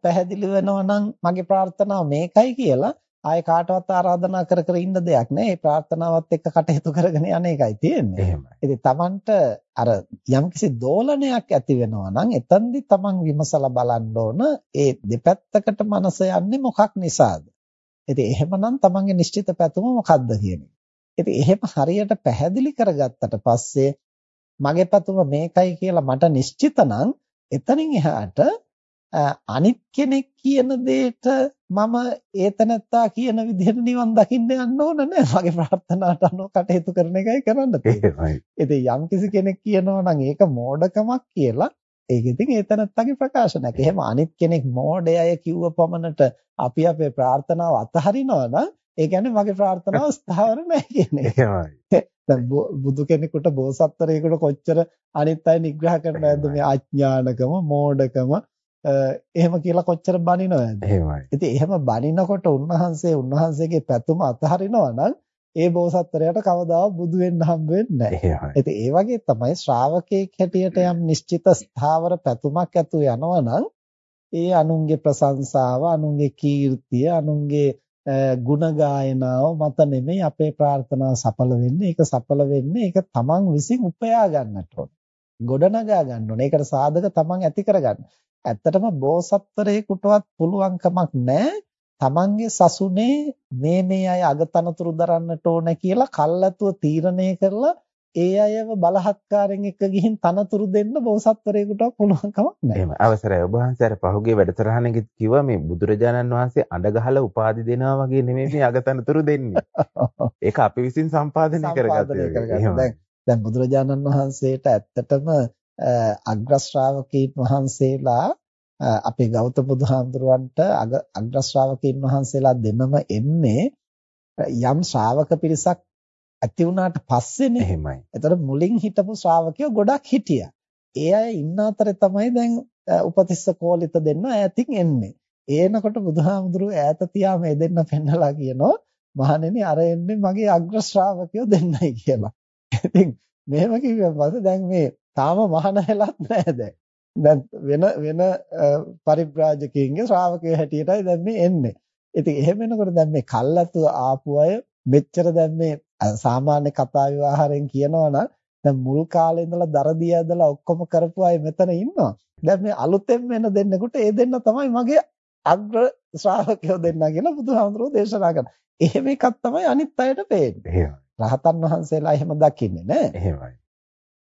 [SPEAKER 2] පැහැදිලි වෙනවා නම් මගේ ප්‍රාර්ථනාව මේකයි කියලා ආයේ කාටවත් ආරාධනා කර කර ඉන්න දෙයක් නෑ. මේ ප්‍රාර්ථනාවත් එක්ක කටයුතු කරගෙන යන එකයි තියෙන්නේ.
[SPEAKER 1] එහෙමයි.
[SPEAKER 2] ඉතින් Tamanට අර යම්කිසි දෝලනයක් ඇති වෙනවා නම් එතෙන්දි Taman විමසලා බලන්න ඕන ඒ දෙපැත්තකට මනස යන්නේ මොකක් නිසාද? ඉතින් එහෙමනම් Tamanගේ නිශ්චිත පැතුම මොකක්ද කියන එක. එහෙම හරියට පැහැදිලි කරගත්තට පස්සේ මගේ පැතුම මේකයි කියලා මට නිශ්චිත නම් එතනින් එහාට අනිත් කෙනෙක් කියන දෙයට මම ඒතනත්තා කියන විදිහට නිවන් දකින්න යන්න ඕන නෑ. මගේ ප්‍රාර්ථනාවට අනුව කටයුතු කරන එකයි කරන්න තියෙන්නේ. ඉතින් යම්කිසි කෙනෙක් කියනවා නම් ඒක මෝඩකමක් කියලා ඒක ඉතින් ඒතනත්තගේ ප්‍රකාශනයක්. එහෙම අනිත් කෙනෙක් මෝඩයය කිව්ව පමණට අපි අපේ ප්‍රාර්ථනාව අතහරිනවා නම් ඒ කියන්නේ මගේ ප්‍රාර්ථනාව ස්ථාවර නැහැ කියන්නේ.
[SPEAKER 1] එහෙමයි.
[SPEAKER 2] දැන් බුදු කෙනෙකුට බෝසත්තරයෙකුට කොච්චර අනිත් අය නිග්‍රහ කරනවද මේ අඥානකම, මෝඩකම, එහෙම කියලා කොච්චර බනිනවද?
[SPEAKER 1] එහෙමයි.
[SPEAKER 2] ඉතින් එහෙම බනිනකොට උන්වහන්සේ උන්වහන්සේගේ පැතුම අතහරිනවා නම් ඒ බෝසත්තරයට කවදාවත් බුදු වෙන්න හම්බ වෙන්නේ නැහැ. ඉතින් ඒ වගේ තමයි ශ්‍රාවකෙක් හැටියට යම් නිශ්චිත ස්ථාවර පැතුමක් ඇතුව යනවා නම් ඒ අනුන්ගේ ප්‍රශංසාව, අනුන්ගේ කීර්තිය, අනුන්ගේ ගුණ ගායනාව මත නෙමෙයි අපේ ප්‍රාර්ථනා සඵල වෙන්නේ. ඒක සඵල වෙන්නේ ඒක තමන් විසින් උපයා ගන්නට ඕන. ගොඩනගා ගන්න ඕන. ඒකට සාධක තමන් ඇති කරගන්න. ඇත්තටම බෝසත්තරයෙකුටවත් පුළුවන් කමක් නැහැ තමන්ගේ සසුනේ මේ මේ අය අගතනතුරු දරන්නට ඕන කියලා කල්ැතුව තීරණය කරලා ඒ අයව බලහත්කාරයෙන් එක්ක ගිහින් තනතුරු දෙන්න බෝසත්වරයෙකුට පුළුවන් කමක් නැහැ.
[SPEAKER 1] එහෙම අවසරයි ඔබ වහන්සේ අර පහුගිය වැඩසටහනකෙත් කිව්වා මේ බුදුරජාණන් වහන්සේ අඬ ගහලා උපාධි දෙනවා වගේ නෙමෙයි මේ අගතනතුරු දෙන්නේ. (laughs) ඒක අපි විසින් සම්පාදනය කරගත්තා.
[SPEAKER 2] දැන් දැන් බුදුරජාණන් වහන්සේට ඇත්තටම අග්‍ර ශ්‍රාවකීන් වහන්සේලා අපේ ගෞතම බුදුහාමුදුරුවන්ට අග්‍ර ශ්‍රාවකීන් වහන්සේලා දෙනම එන්නේ යම් ශ්‍රාවක පිරිසක් ඇති වුණාට පස්සේනේ.
[SPEAKER 1] එහෙමයි.
[SPEAKER 2] එතකොට මුලින් හිටපු ශ්‍රාවකයෝ ගොඩක් හිටියා. ඒ අය ඉන්න අතරේ තමයි දැන් උපතිස්ස කෝලිත දෙන්න ඈතින් එන්නේ. ඒනකොට බුදුහාමුදුරුවෝ ඈත තියා මේ දෙන්න පෙන්නලා කියනවා මහණෙනි අර එන්නේ මගේ අග්‍ර ශ්‍රාවකයෝ දෙන්නයි කියලා. ඉතින් මෙහෙම පස්සේ දැන් මේ තාම මහාන වෙලත් නැහැ දැන්. දැන් වෙන වෙන පරිබ්‍රාජකයින්ගේ ශ්‍රාවකයෝ හැටියටයි දැන් මේ එන්නේ. ඉතින් එහෙම වෙනකොට දැන් මේ කල්ලාතු ආපු අය මෙච්චර දැන් මේ සාමාන්‍ය කතා විවාහයෙන් කියනවනම් දැන් මුල් කාලේ ඉඳලා දරදිය ඇදලා ඔක්කොම කරපු අය මෙතන ඉන්නවා. දැන් මේ අලුතෙන් වෙන දෙන්නෙකුට ඒ දෙන්න තමයි මගේ අග්‍ර ශ්‍රාවකයෝ දෙන්නා කියලා බුදුහාමුදුරුවෝ දේශනා කරනවා. එහෙම එකක් තමයි අනිත් අයට පේන්නේ. රහතන් වහන්සේලා එහෙම දකින්නේ නෑ.
[SPEAKER 1] එහෙමයි.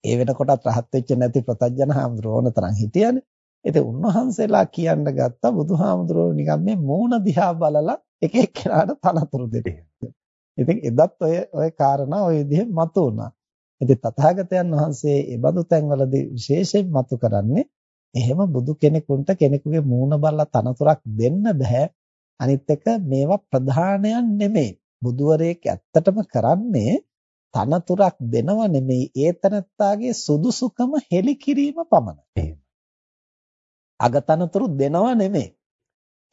[SPEAKER 2] ඒ වෙනකොටත් රහත් වෙච්ච නැති ප්‍රතඥ හාමුදුරුවෝ ඕන තරම් හිටියනේ. ඉතින් උන්වහන්සේලා කියන්න ගත්තා බුදුහාමුදුරුවෝ නිකන් මේ මූණ දිහා බලලා එක එක්කෙනාට තනතුරු දෙන්න. ඉතින් එදත් ඔය ඔය කාරණා ඔය විදිහෙන් මතුවුණා. ඉතින් තථාගතයන් වහන්සේ ඒ බඳු තැන්වලදී විශේෂයෙන් මතු කරන්නේ එහෙම බුදු කෙනෙකුට කෙනෙකුගේ මූණ බලලා තනතුරක් දෙන්න බෑ. අනිත් එක මේවා ප්‍රධානයන් නෙමෙයි. බුදුවරයෙක් ඇත්තටම කරන්නේ තනතුරක් දෙනව නෙමෙයි ඒ තනත්තාගේ සුදුසුකම හෙලි කිරීම පමණයි. අගතනතුරු දෙනව නෙමෙයි.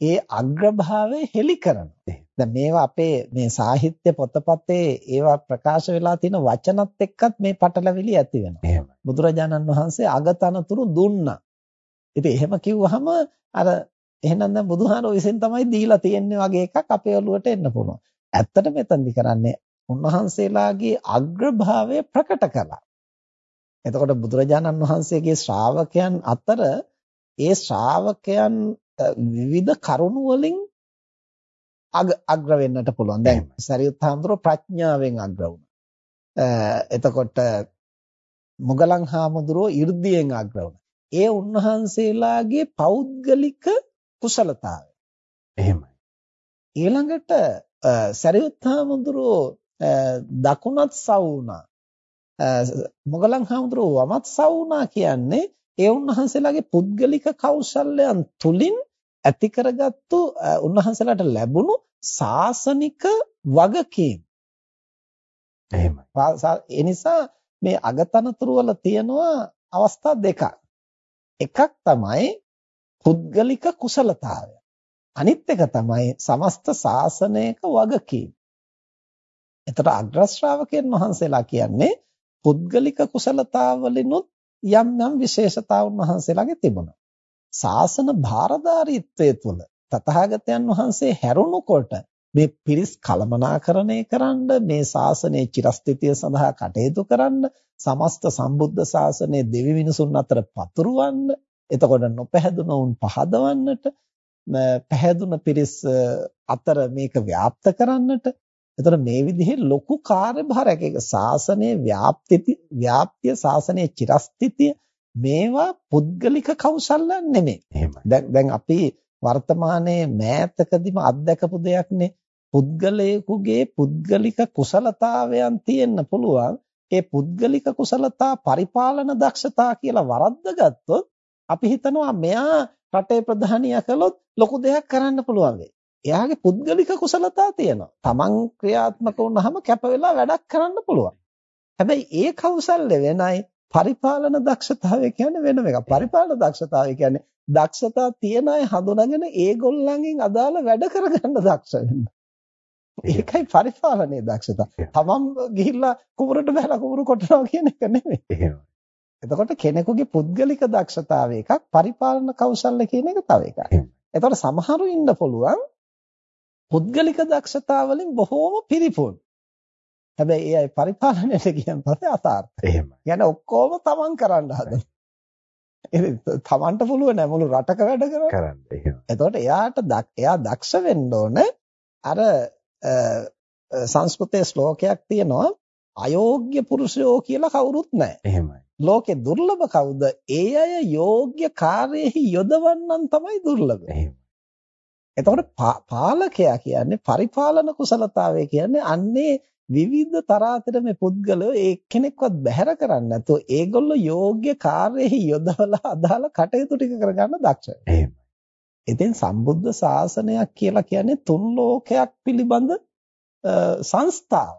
[SPEAKER 2] ඒ අග්‍රභාවය හෙලි කරනවා. දැන් මේවා අපේ මේ සාහිත්‍ය පොතපතේ ඒවා ප්‍රකාශ වෙලා තියෙන වචනත් එක්කත් මේ පටලැවිලි ඇති වෙනවා. බුදුරජාණන් වහන්සේ අගතනතුරු දුන්නා. ඉතින් එහෙම කිව්වහම අර එහෙනම් දැන් බුදුහාරෝ විසින් තමයි දීලා තියෙන්නේ වගේ එකක් අපේ ඔළුවට එන්න පුළුවන්. ඇත්තට මෙතනදි කරන්නේ උන්වහන්සේලාගේ අග්‍රභාවය ප්‍රකට කළා. එතකොට බුදුරජාණන් වහන්සේගේ ශ්‍රාවකයන් අතර ඒ ශ්‍රාවකයන් විවිධ කරුණු වලින් අග්‍ර වෙන්නට පුළුවන්. දැන් සරියුත් හාමුදුරුව ප්‍රඥාවෙන් අග්‍ර වුණා. එතකොට මුගලන් හාමුදුරුව 이르දියෙන් අග්‍ර වුණා. ඒ උන්වහන්සේලාගේ පෞද්ගලික කුසලතාවය.
[SPEAKER 1] එහෙමයි.
[SPEAKER 2] ඊළඟට සරියුත් හාමුදුරුව දකුණත් සවුනා. මුගලන් හාමුදුරුව වමත් සවුනා කියන්නේ ඒ උන්වහන්සේලාගේ පුද්ගලික කෞශල්‍යයන් තුලින් ඇති කරගත්තු උන්වහන්සේලාට ලැබුණු සාසනික වගකීම්.
[SPEAKER 1] එහෙමයි.
[SPEAKER 2] ඒ නිසා මේ අගතනතුරු වල තියෙනවා අවස්ථා දෙකක්. එකක් තමයි පුද්ගලික කුසලතාවය. අනිත් එක තමයි සමස්ත ශාසනයක වගකීම. එතකොට අග්‍ර ශ්‍රාවකයන් වහන්සේලා කියන්නේ පුද්ගලික කුසලතාවලිනුත් යම් යම් විශේෂතා උන්වහන්සේලාගේ තිබුණා. ශාසන භාරදාරීත්වයේ තුල තථාගතයන් වහන්සේ හැරුණුකොට මේ පිරිස් කලමනාකරණය කරන්න මේ ශාසනයේ චිරස්ථිතිය සඳහා කටයුතු කරන්න සමස්ත සම්බුද්ධ ශාසනයේ දෙවි මිනිසුන් අතර පතුරවන්න එතකොට නොපැහැදුන උන් පහදවන්නට පැහැදුන පිරිස් අතර මේක ව්‍යාප්ත කරන්නට එතකොට මේ විදිහේ ලොකු කාර්යභාරයක් ඒක ශාසනයේ ව්‍යාප්තිය ව්‍යාප්තිය ශාසනයේ චිරස්ථිතිය මේවා පුද්ගලික කෞශල්‍යන් නෙමෙයි. දැන් දැන් අපි වර්තමානයේ මෑතකදීම අත්දකපු දෙයක්නේ පුද්ගලයෙකුගේ පුද්ගලික කුසලතාවයන් තියෙන්න පුළුවන්. ඒ පුද්ගලික කුසලතා පරිපාලන දක්ෂතා කියලා වරද්දගත්තොත් අපි හිතනවා මෙයා රටේ ප්‍රධානියා කළොත් ලොකු දෙයක් කරන්න පුළුවන් වෙයි. එයාගේ පුද්ගලික කුසලතා තියෙනවා. Taman ක්‍රියාත්මක වුණාම කැප වෙලා වැඩක් කරන්න පුළුවන්. හැබැයි ඒ කෞශල්‍ය වෙනයි පරිපාලන දක්ෂතාවය කියන්නේ වෙනම එකක්. පරිපාලන දක්ෂතාවය කියන්නේ දක්ෂතා තියන අය හඳුනාගෙන ඒගොල්ලන්ගෙන් අදාළ වැඩ කරගන්න දක්ෂ වෙන්න. ඒකයි පරිපාලනයේ දක්ෂතාව. තමන් ගිහිල්ලා කුඹරට බහලා කුඹුරු කොටනවා කියන එක නෙමෙයි. එතකොට කෙනෙකුගේ පුද්ගලික දක්ෂතාවය එකක් පරිපාලන කෞශල්‍ය කියන එක තව එකක්. එතකොට සමහරු ඉන්න පුළුවන් පුද්ගලික දක්ෂතා වලින් බොහෝම පිරිපුන්. හැබැයි ඒ අය පරිපාලනයට කියන පස්සේ අසාර්ථක.
[SPEAKER 1] එහෙමයි.
[SPEAKER 2] يعني ඔක්කොම තමන් කරන්න හදන. ඉතින් තමන්ට පුළුවන් නෑ මුළු රටක වැඩ කරන්න.
[SPEAKER 1] කරන්න. එහෙමයි.
[SPEAKER 2] එතකොට එයාට එයා දක්ෂ වෙන්න ඕන අර සංස්කෘතයේ ශ්ලෝකයක් තියෙනවා අයෝග්‍ය පුරුෂයෝ කියලා කවුරුත් නැහැ.
[SPEAKER 1] එහෙමයි.
[SPEAKER 2] ලෝකේ දුර්ලභ කවුද? ඒ අය යෝග්‍ය කාර්යෙහි යොදවන්නන් තමයි දුර්ලභ.
[SPEAKER 1] එහෙමයි.
[SPEAKER 2] එතකොට පාලකයා කියන්නේ පරිපාලන කුසලතාවය කියන්නේ අන්නේ විවිධ තරාතිරමේ පුද්ගලයෝ එක්කෙනෙක්වත් බැහැර කරන්නේ නැතුව ඒගොල්ලෝ යෝග්‍ය කාර්යෙහි යොදවලා අදාළ කටයුතු ටික කරගන්න දක්ෂයි.
[SPEAKER 1] එහෙමයි.
[SPEAKER 2] ඉතින් සම්බුද්ධ ශාසනයක් කියලා කියන්නේ තුන් ලෝකයක් පිළිබඳ සංස්ථාවක්.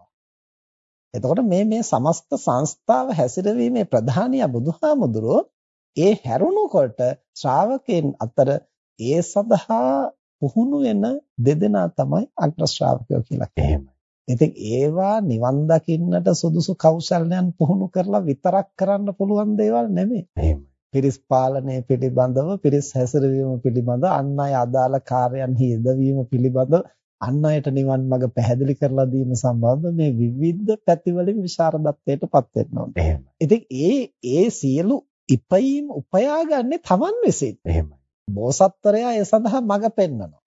[SPEAKER 2] එතකොට මේ මේ සමස්ත සංස්ථාව හැසිරවීමේ ප්‍රධානියා බුදුහාමුදුරුවෝ ඒ හැරුණුකොට ශ්‍රාවකයන් අතර ඒ සඳහා පුහුණු වෙන දෙදෙනා තමයි අග්‍ර ශ්‍රාවකයෝ කියලා කියන්නේ. ඉතින් ඒවා නිවන් දකින්නට සුදුසු කෞශල්‍යයන් පුහුණු කරලා විතරක් කරන්න පුළුවන් දේවල් නෙමෙයි.
[SPEAKER 1] එහෙමයි.
[SPEAKER 2] පිරිස් පාලනය පිළිබඳව, පිරිස් හැසිරවීම පිළිබඳව, අන් අය අදාළ කාර්යයන්හි යෙදවීම පිළිබඳව, අන් අයට නිවන් මඟ පැහැදිලි කරලා දීම සම්බන්ධ මේ විවිධ පැතිවලින් විශාරදත්වයටපත් ඕනේ.
[SPEAKER 1] එහෙමයි.
[SPEAKER 2] ඉතින් ඒ ඒ සියලු ඉපයීම් උපයාගන්නේ Taman විසින්.
[SPEAKER 1] එහෙමයි.
[SPEAKER 2] බෝසත්වරයා ඒ සඳහා මඟ පෙන්වනවා.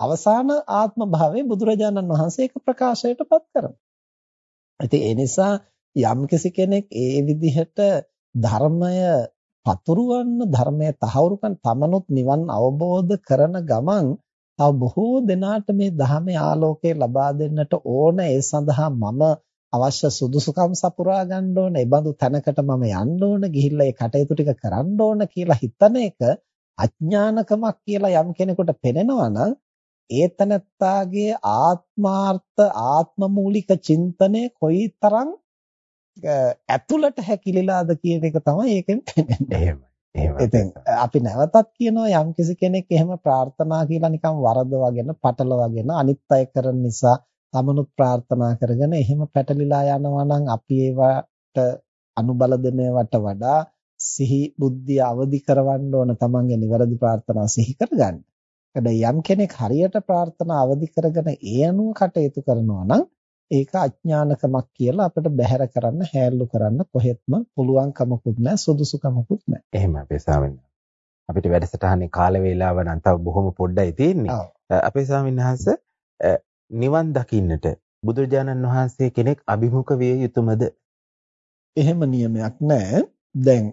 [SPEAKER 2] අවසාන ආත්ම භාවයේ බුදුරජාණන් වහන්සේ ඒක ප්‍රකාශයටපත් කරනවා. ඉතින් ඒ නිසා යම්කිසි කෙනෙක් ඒ විදිහට ධර්මය පතුරවන්න ධර්මය තහවුරු කරන තමනුත් නිවන් අවබෝධ කරන ගමන් තව බොහෝ දෙනාට මේ ධර්මයේ ආලෝකය ලබා දෙන්නට ඕන ඒ සඳහා මම අවශ්‍ය සුදුසුකම් සපුරා ගන්න ඕන ඒ බඳු තැනකට මම යන්න ඕන ගිහිල්ලා ඒ කටයුතු ටික කරන්න ඕන කියලා හිතන එක අඥානකමක් කියලා යම් කෙනෙකුට පෙනෙනවා නම් ඒ තනත්තාගේ ආත්මාර්ථ ආත්මමූලික චින්තනය කොයිතරම් ඇතුළට හැකිලිලාද කියන එක තමයි ඒකෙන්. ඉතින් අපි නැවතත් කියනවා යම්කිසි කෙනෙක් එහෙම ප්‍රාර්ථනා කියලා නිකන් වරදවගෙන පටලවාගෙන අනිත් අය කරන නිසා තමනුත් ප්‍රාර්ථනා කරගෙන එහෙම පැටලිලා යනවා නම් අපි ඒවට අනුබල දෙනවට වඩා සිහි බුද්ධිය අවදි කරවන්න ඕන තමන්ගේ නිවැරදි ප්‍රාර්ථනා සිහි කරගන්න. හැබැයි යම් කෙනෙක් හරියට ප්‍රාර්ථනා අවදි කරගෙන ඒ අනුව කටයුතු කරනවා නම් ඒක අඥානකමක් කියලා අපිට බැහැර කරන්න හැල්ලු කරන්න කොහෙත්ම පුළුවන් කමකුත් නැහැ සුදුසුකමකුත් නැහැ.
[SPEAKER 1] එහෙම අපේ ස්වාමීන් අපිට වැඩසටහනේ කාල වේලාව නම් තව බොහොම පොඩ්ඩයි තියෙන්නේ. අපේ ස්වාමීන් වහන්සේ නිවන් දකින්නට බුදුරජාණන් වහන්සේ කෙනෙක් අභිමුඛ විය යුතුමද?
[SPEAKER 2] එහෙම නියමයක් නැහැ. දැන්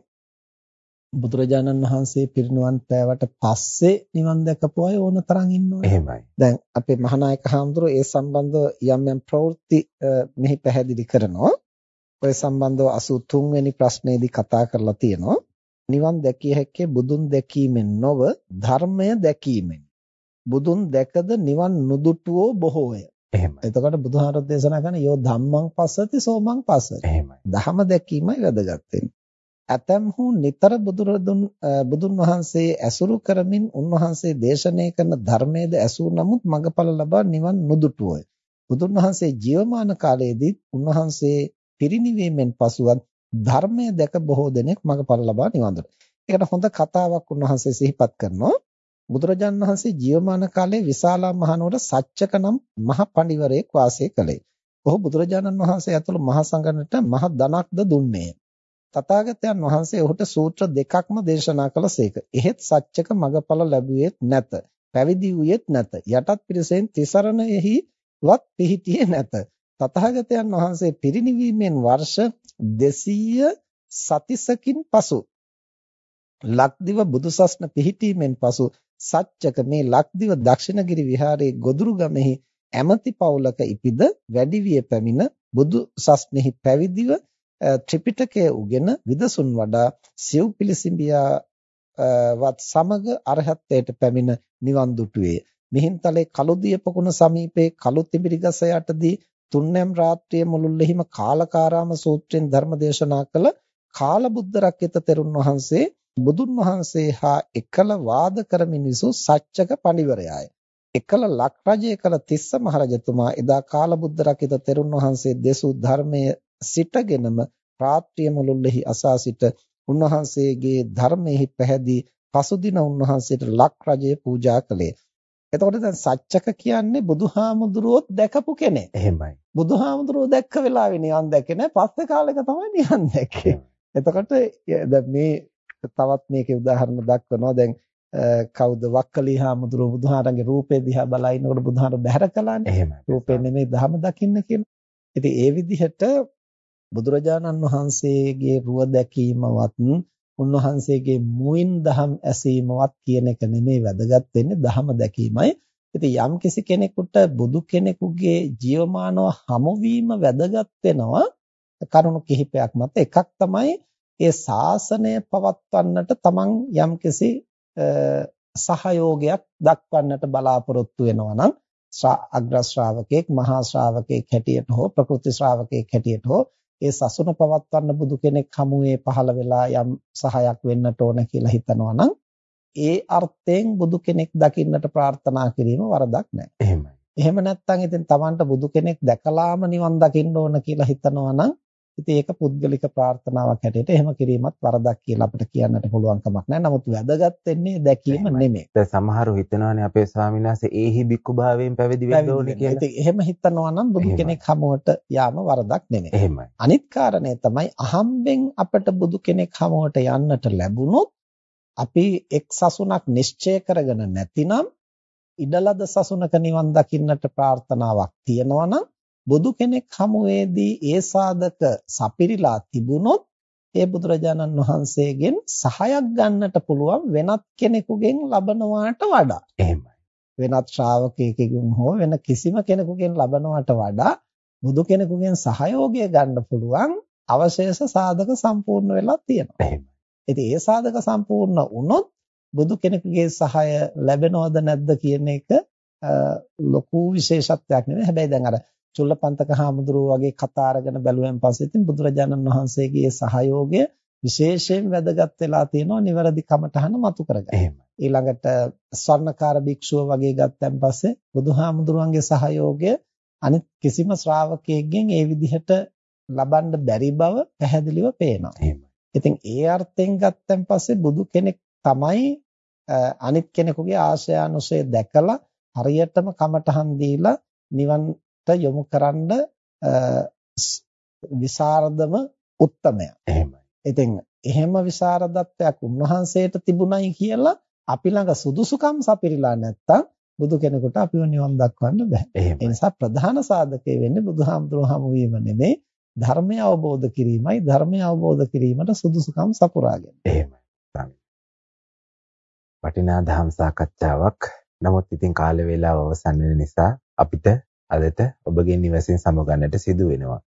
[SPEAKER 2] බුදුරජාණන් වහන්සේ පිරිනුවන් පෑවට පස්සේ නිවන් දැකපු අය ඕන තරම් ඉන්නවා.
[SPEAKER 1] එහෙමයි.
[SPEAKER 2] දැන් අපේ මහානායක හාමුදුරුවෝ ඒ සම්බන්ධව යම් යම් ප්‍රවෘත්ති මෙහි පැහැදිලි කරනවා. ඔය සම්බන්ධව 83 වෙනි ප්‍රශ්නේදී කතා කරලා තියෙනවා. නිවන් දැකිය හැක්කේ බුදුන් දැකීමෙන් නොව ධර්මය දැකීමෙන්. බුදුන් දැකද නිවන් නුදුටුවෝ බොහෝය.
[SPEAKER 1] එහෙමයි.
[SPEAKER 2] එතකොට බුදුහාරත් දේශනා කරන යෝ ධම්මං පස්සති සෝමං පස්සති.
[SPEAKER 1] එහෙමයි.
[SPEAKER 2] ධහම දැකීමයි වැදගත් වෙන්නේ. ඇතැම්හු නිතර බුදුරදුන් බුදුන් වහන්සේ ඇසුරු කරමින් උන්වහන්සේ දේශනය කරන ධර්මයේද ඇසූ නමුත් මඟඵල ලබා නිවන් නුදුටුවය. බුදුන් වහන්සේ ජීවමාන කාලයේදී උන්වහන්සේ පිරිණිවීමෙන් පසුවත් ධර්මය දැක බොහෝ දෙනෙක් මඟඵල ලබා නිවන් දුටා. ඒකට හොඳ කතාවක් උන්වහන්සේ සිහිපත් කරනවා. බුදුරජාන් වහන්සේ ජීවමාන කාලයේ විශාලා මහනුවර සච්චක නම් මහ පඬිවරයෙක් වාසය කළේ. ඔහු බුදුරජාණන් වහන්සේ ඇතුළු මහ සංඝරණයට මහ ධනක්ද දුන්නේය. තථාගතයන් වහන්සේ ඔහුට සූත්‍ර දෙකක්ම දේශනා කළසේක. එහෙත් සත්‍යක මගඵල ලැබුවේත් නැත. පැවිදි වූයේත් නැත. යටත් පිරිසෙන් තිසරණෙහි වත් පිහිටියේ නැත. තථාගතයන් වහන්සේ පිරිනිවීමෙන් වර්ෂ 200 සතිසකින් පසු ලක්දිව බුදුසස්න පිහිටීමෙන් පසු සත්‍යක මේ ලක්දිව දක්ෂිණගිරි විහාරයේ ගොදුරුගමෙහි ඇමති පවුලක ඉපිද වැඩි විය පැමිණ බුදු සස්නෙහි පැවිදිව ත්‍රිපිටකය උගෙන විදසුන් වඩා සිව් පිළිසිඹියා වත් සමග අරහත්ත්වයට පැමිණ නිවන් දුටුවේ. මිහින්තලේ කළුදිය පොකුණ සමීපේ කළු තිබිරිගස යටදී තුන්නම් රාත්‍රියේ මුළුල්ලෙහිම කාලකාරාම සූත්‍රයෙන් ධර්ම දේශනා කළ කාලබුද්ධ රක්කිත තෙරුන් වහන්සේ බුදුන් වහන්සේ හා එකල වාද කරමින් විසූ සච්චක පඬිවරයාය. එකල ලක් රජය කළ තිස්ස මහරජතුමා එදා කාලබුද්ධ රකිත තෙරුන් වහන්සේ දෙසූ ධර්මයේ සිටගෙනම රාත්‍රිය මුළුල්ලෙහි අසා සිට උන්වහන්සේගේ ධර්මයේ පැහැදී පසුදින උන්වහන්සේට ලක් රජය පූජා කළේ. එතකොට දැන් සච්චක කියන්නේ බුදුහාමුදුරුවොත් දැකපු කෙනෙක්.
[SPEAKER 1] එහෙමයි.
[SPEAKER 2] බුදුහාමුදුරුවෝ දැක්ක වෙලාවේ නිවන් දැක්කේ නැහැ. පස්සේ කාලෙක තමයි නිවන් දැක්කේ. එතකොට දැන් මේ තවත් මේකේ උදාහරණ දක්වනවා. දැන් කවුද වක්කලි හාමුදුරුවෝ බුදුහාරගේ රූපේ දිහා බලා ඉන්නකොට බුදුහාර බැහැර කළානේ. රූපේ නෙමෙයි ධම දකින්න කියලා. ඉතින් ඒ විදිහට බුදුරජාණන් වහන්සේගේ රුව දැකීමවත් උන්වහන්සේගේ මුවින් දහම් ඇසීමවත් කියන එක නෙමෙයි වැදගත් වෙන්නේ දහම දැකීමයි. ඉතින් යම් කිසි කෙනෙකුට බුදු කෙනෙකුගේ ජීවමානව හමුවීම වැදගත් වෙනවා කරුණු කිහිපයක් මත එකක් තමයි ඒ ශාසනය පවත්වන්නට තමන් යම්කිසි සහයෝගයක් දක්වන්නට බලාපොරොත්තු වෙනවා නම් අග්‍ර ශ්‍රාවකෙක් මහා ශ්‍රාවකෙක් හැටියට හෝ ප්‍රකෘති ශ්‍රාවකෙක් හැටියට හෝ ඒ සසුන පවත්වන්න බුදු කෙනෙක් හමුවේ පහළ වෙලා යම් සහයක් වෙන්නට ඕන කියලා හිතනවා නම් ඒ අර්ථයෙන් බුදු කෙනෙක් දකින්නට ප්‍රාර්ථනා කිරීම වරදක් නැහැ.
[SPEAKER 1] එහෙමයි.
[SPEAKER 2] එහෙම නැත්නම් ඉතින් Tamanට බුදු කෙනෙක් දැකලාම නිවන් දකින්න ඕන කියලා හිතනවා නම් ඉතින් ඒක පුද්ගලික ප්‍රාර්ථනාවක් හැටියට එහෙම කිරීමත් වරදක් කියලා අපිට කියන්නට පුළුවන් කමක් නැහැ. නමුත් වැදගත් වෙන්නේ දැකීම නෙමෙයි.
[SPEAKER 1] දැන් සමහරව හිතනවානේ අපේ ස්වාමීන් වහන්සේ ඒහි බික්කු භාවයෙන් පැවිදි වෙන්න ඕනේ කියලා.
[SPEAKER 2] ඉතින් එහෙම හිතනවා නම් බුදු කෙනෙක් හමුවට යාම වරදක් නෙමෙයි.
[SPEAKER 1] එහෙමයි.
[SPEAKER 2] අනිත් කාරණේ තමයි අහම්බෙන් අපට බුදු කෙනෙක් හමුවට යන්නට ලැබුණොත් අපි එක් සසුනක් නිශ්චය කරගෙන නැතිනම් ඉඩලද සසුනක නිවන් දකින්නට ප්‍රාර්ථනාවක් තියෙනවා නම් බුදු කෙනෙක් හමුවේදී ඒ සාධක සපිරිලා තිබුණොත් ඒ බුදුරජාණන් වහන්සේගෙන් සහයක් ගන්නට පුළුවන් වෙනත් කෙනෙකුගෙන් ලබනවාට වඩා.
[SPEAKER 1] එහෙමයි.
[SPEAKER 2] වෙනත් ශ්‍රාවකයෙකුගෙන් හෝ වෙන කිසිම කෙනෙකුගෙන් ලබනවට වඩා බුදු කෙනෙකුගෙන් සහයෝගය ගන්න පුළුවන් අවශේෂ සාධක සම්පූර්ණ වෙලා තියෙනවා.
[SPEAKER 1] එහෙමයි.
[SPEAKER 2] ඉතින් ඒ සාධක සම්පූර්ණ වුණොත් බුදු කෙනෙකුගේ සහාය ලැබෙනවද නැද්ද කියන එක ලොකු විශේෂත්වයක් නෙවෙයි. හැබැයි දැන් අර චුල්ලපන්තක හාමුදුරුවෝ වගේ කතා අරගෙන බැලුවෙන් පස්සේ ඉතින් බුදුරජාණන් වහන්සේගේ සහයෝගය විශේෂයෙන් වැදගත් වෙලා තියෙනවා නිවැරදි කමටහන මතු කරගන්න.
[SPEAKER 1] එහෙමයි.
[SPEAKER 2] ඊළඟට ස්වර්ණකාර භික්ෂුව වගේ ගත්තන් පස්සේ බුදුහාමුදුරුවන්ගේ සහයෝගය අනිත් කිසිම ශ්‍රාවකයෙක්ගෙන් ඒ විදිහට ලබන්න බැරි බව පැහැදිලිව පේනවා.
[SPEAKER 1] එහෙමයි.
[SPEAKER 2] ඉතින් ඒ අර්ථයෙන් ගත්තන් පස්සේ බුදු කෙනෙක් තමයි අනිත් කෙනෙකුගේ ආශය අනුශය දැකලා හරියටම කමටහන් දීලා නිවන්ට යොමු කරන්න විසරදම උත්තමයා.
[SPEAKER 1] එහෙමයි.
[SPEAKER 2] ඉතින් එහෙම විසරදත්වයක් උන්වහන්සේට තිබුණයි කියලා අපි ළඟ සුදුසුකම් සපිරලා නැත්තම් බුදු කෙනෙකුට අපිව නිවන් දක්වන්න බෑ. ඒ නිසා ප්‍රධාන සාධකය වෙන්නේ බුදුහාමුදුරුවෝ හමු වීම නෙමෙයි ධර්මය අවබෝධ කිරීමයි ධර්මය අවබෝධ කිරීමට සුදුසුකම් සපුරා ගැනීම.
[SPEAKER 1] එහෙමයි. වටිනා දහම් සාකච්ඡාවක්. නමුත් ඉතින් කාල වේලාව අවසන් වෙන නිසා අපිට අදට ඔබගේ නිවසින් සමුගන්නට සිදු වෙනවා.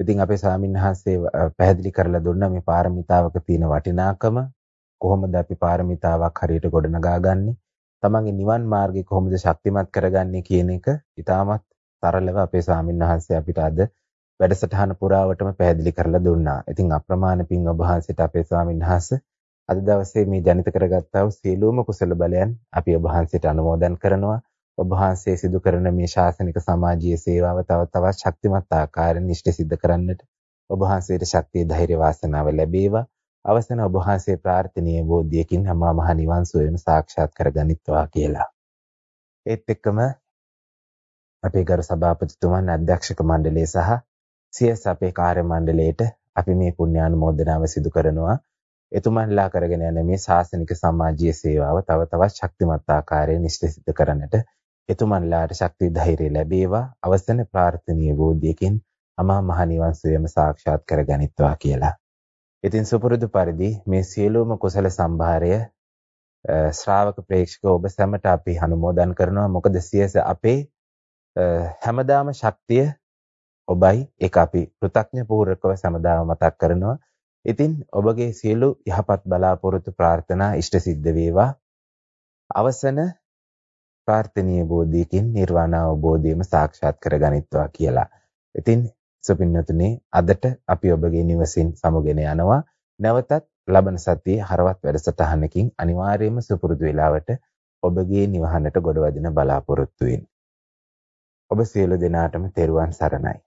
[SPEAKER 1] ඉතින් අපේ ස්වාමින්වහන්සේ පැහැදිලි කරලා දුන්නා මේ පාරමිතාවක තියෙන වටිනාකම කොහොමද අපි පාරමිතාවක් හරියට ගොඩනගාගන්නේ? තමන්ගේ නිවන් මාර්ගය කොහොමද ශක්තිමත් කරගන්නේ කියන එක ඉතාමත් සරලව අපේ ස්වාමින්වහන්සේ අපිට අද වැඩසටහන පුරාවටම පැහැදිලි කරලා දුන්නා. ඉතින් අප්‍රමාණ පින් ඔබ වහන්සේට අපේ ස්වාමීන් වහන්සේ අද දවසේ මේ ජනිත කරගත්තා වූ සියලුම කුසල බලයන් අපි ඔබ වහන්සේට අනුමෝදන් කරනවා. ඔබ වහන්සේ සිදු කරන මේ ශාසනික සමාජීය සේවාව තව තවත් ශක්තිමත් ආකාරයෙන් ඉෂ්ට සිද්ධ කරන්නට ඔබ වහන්සේට ශක්තිය ධෛර්ය වාසනාව ලැබේවා. අවසන ඔබ වහන්සේ ප්‍රාර්ථනීය බෝධියකින් අමා මහ නිවන් සුවයම සාක්ෂාත් කරගනිත්වා කියලා. ඒත් එක්කම අපේ ගරු සභාපතිතුමන් අධ්‍යක්ෂක මණ්ඩලය සහ සියස් අපේ කාර්ය මණ්ඩලයට අපි මේ පුණ්‍යානුමෝදනාව සිදු කරනවා. එතුමන්ලා කරගෙන යන මේ ශාසනික සමාජීය සේවාව තව තවත් ශක්තිමත් ආකාරයෙන් නිශ්චිත කරන්නට එතුමන්ලාට ශක්තිය ධෛර්යය ලැබේවා අවසන ප්‍රාර්ථනීය බෝධියකින් අමා මහ නිවන් සුවයම සාක්ෂාත් කරගනිත්වා කියලා. ඉතින් සුපුරුදු පරිදි මේ සියලුම කුසල සම්භාරය ශ්‍රාවක ප්‍රේක්ෂක ඔබ සැමට අපි අනුමෝදන් කරනවා මොකද සියස අපේ හැමදාම ශක්තිය ඔබයි ඒක අපි කෘතඥ පූර්වකව සමදාව මතක් කරනවා. ඉතින් ඔබගේ සියලු යහපත් බලාපොරොත්තු ප්‍රාර්ථනා ඉෂ්ට සිද්ධ වේවා. අවසන ප්‍රාර්ථනීය බෝධියකින් නිර්වාණ අවබෝධයම සාක්ෂාත් කරගනිත්වා කියලා. ඉතින් සුපින්නතුනේ අදට අපි ඔබගේ නිවසින් සමුගෙන යනවා. නැවතත් ලබන සතියේ හරවත් වැඩසටහනකින් අනිවාර්යයෙන්ම සුපුරුදු වෙලාවට ඔබගේ නිවහනට ගොඩවදින බලාපොරොත්තු වෙන්න. ඔබ සියලු දෙනාටම තෙරුවන් සරණයි.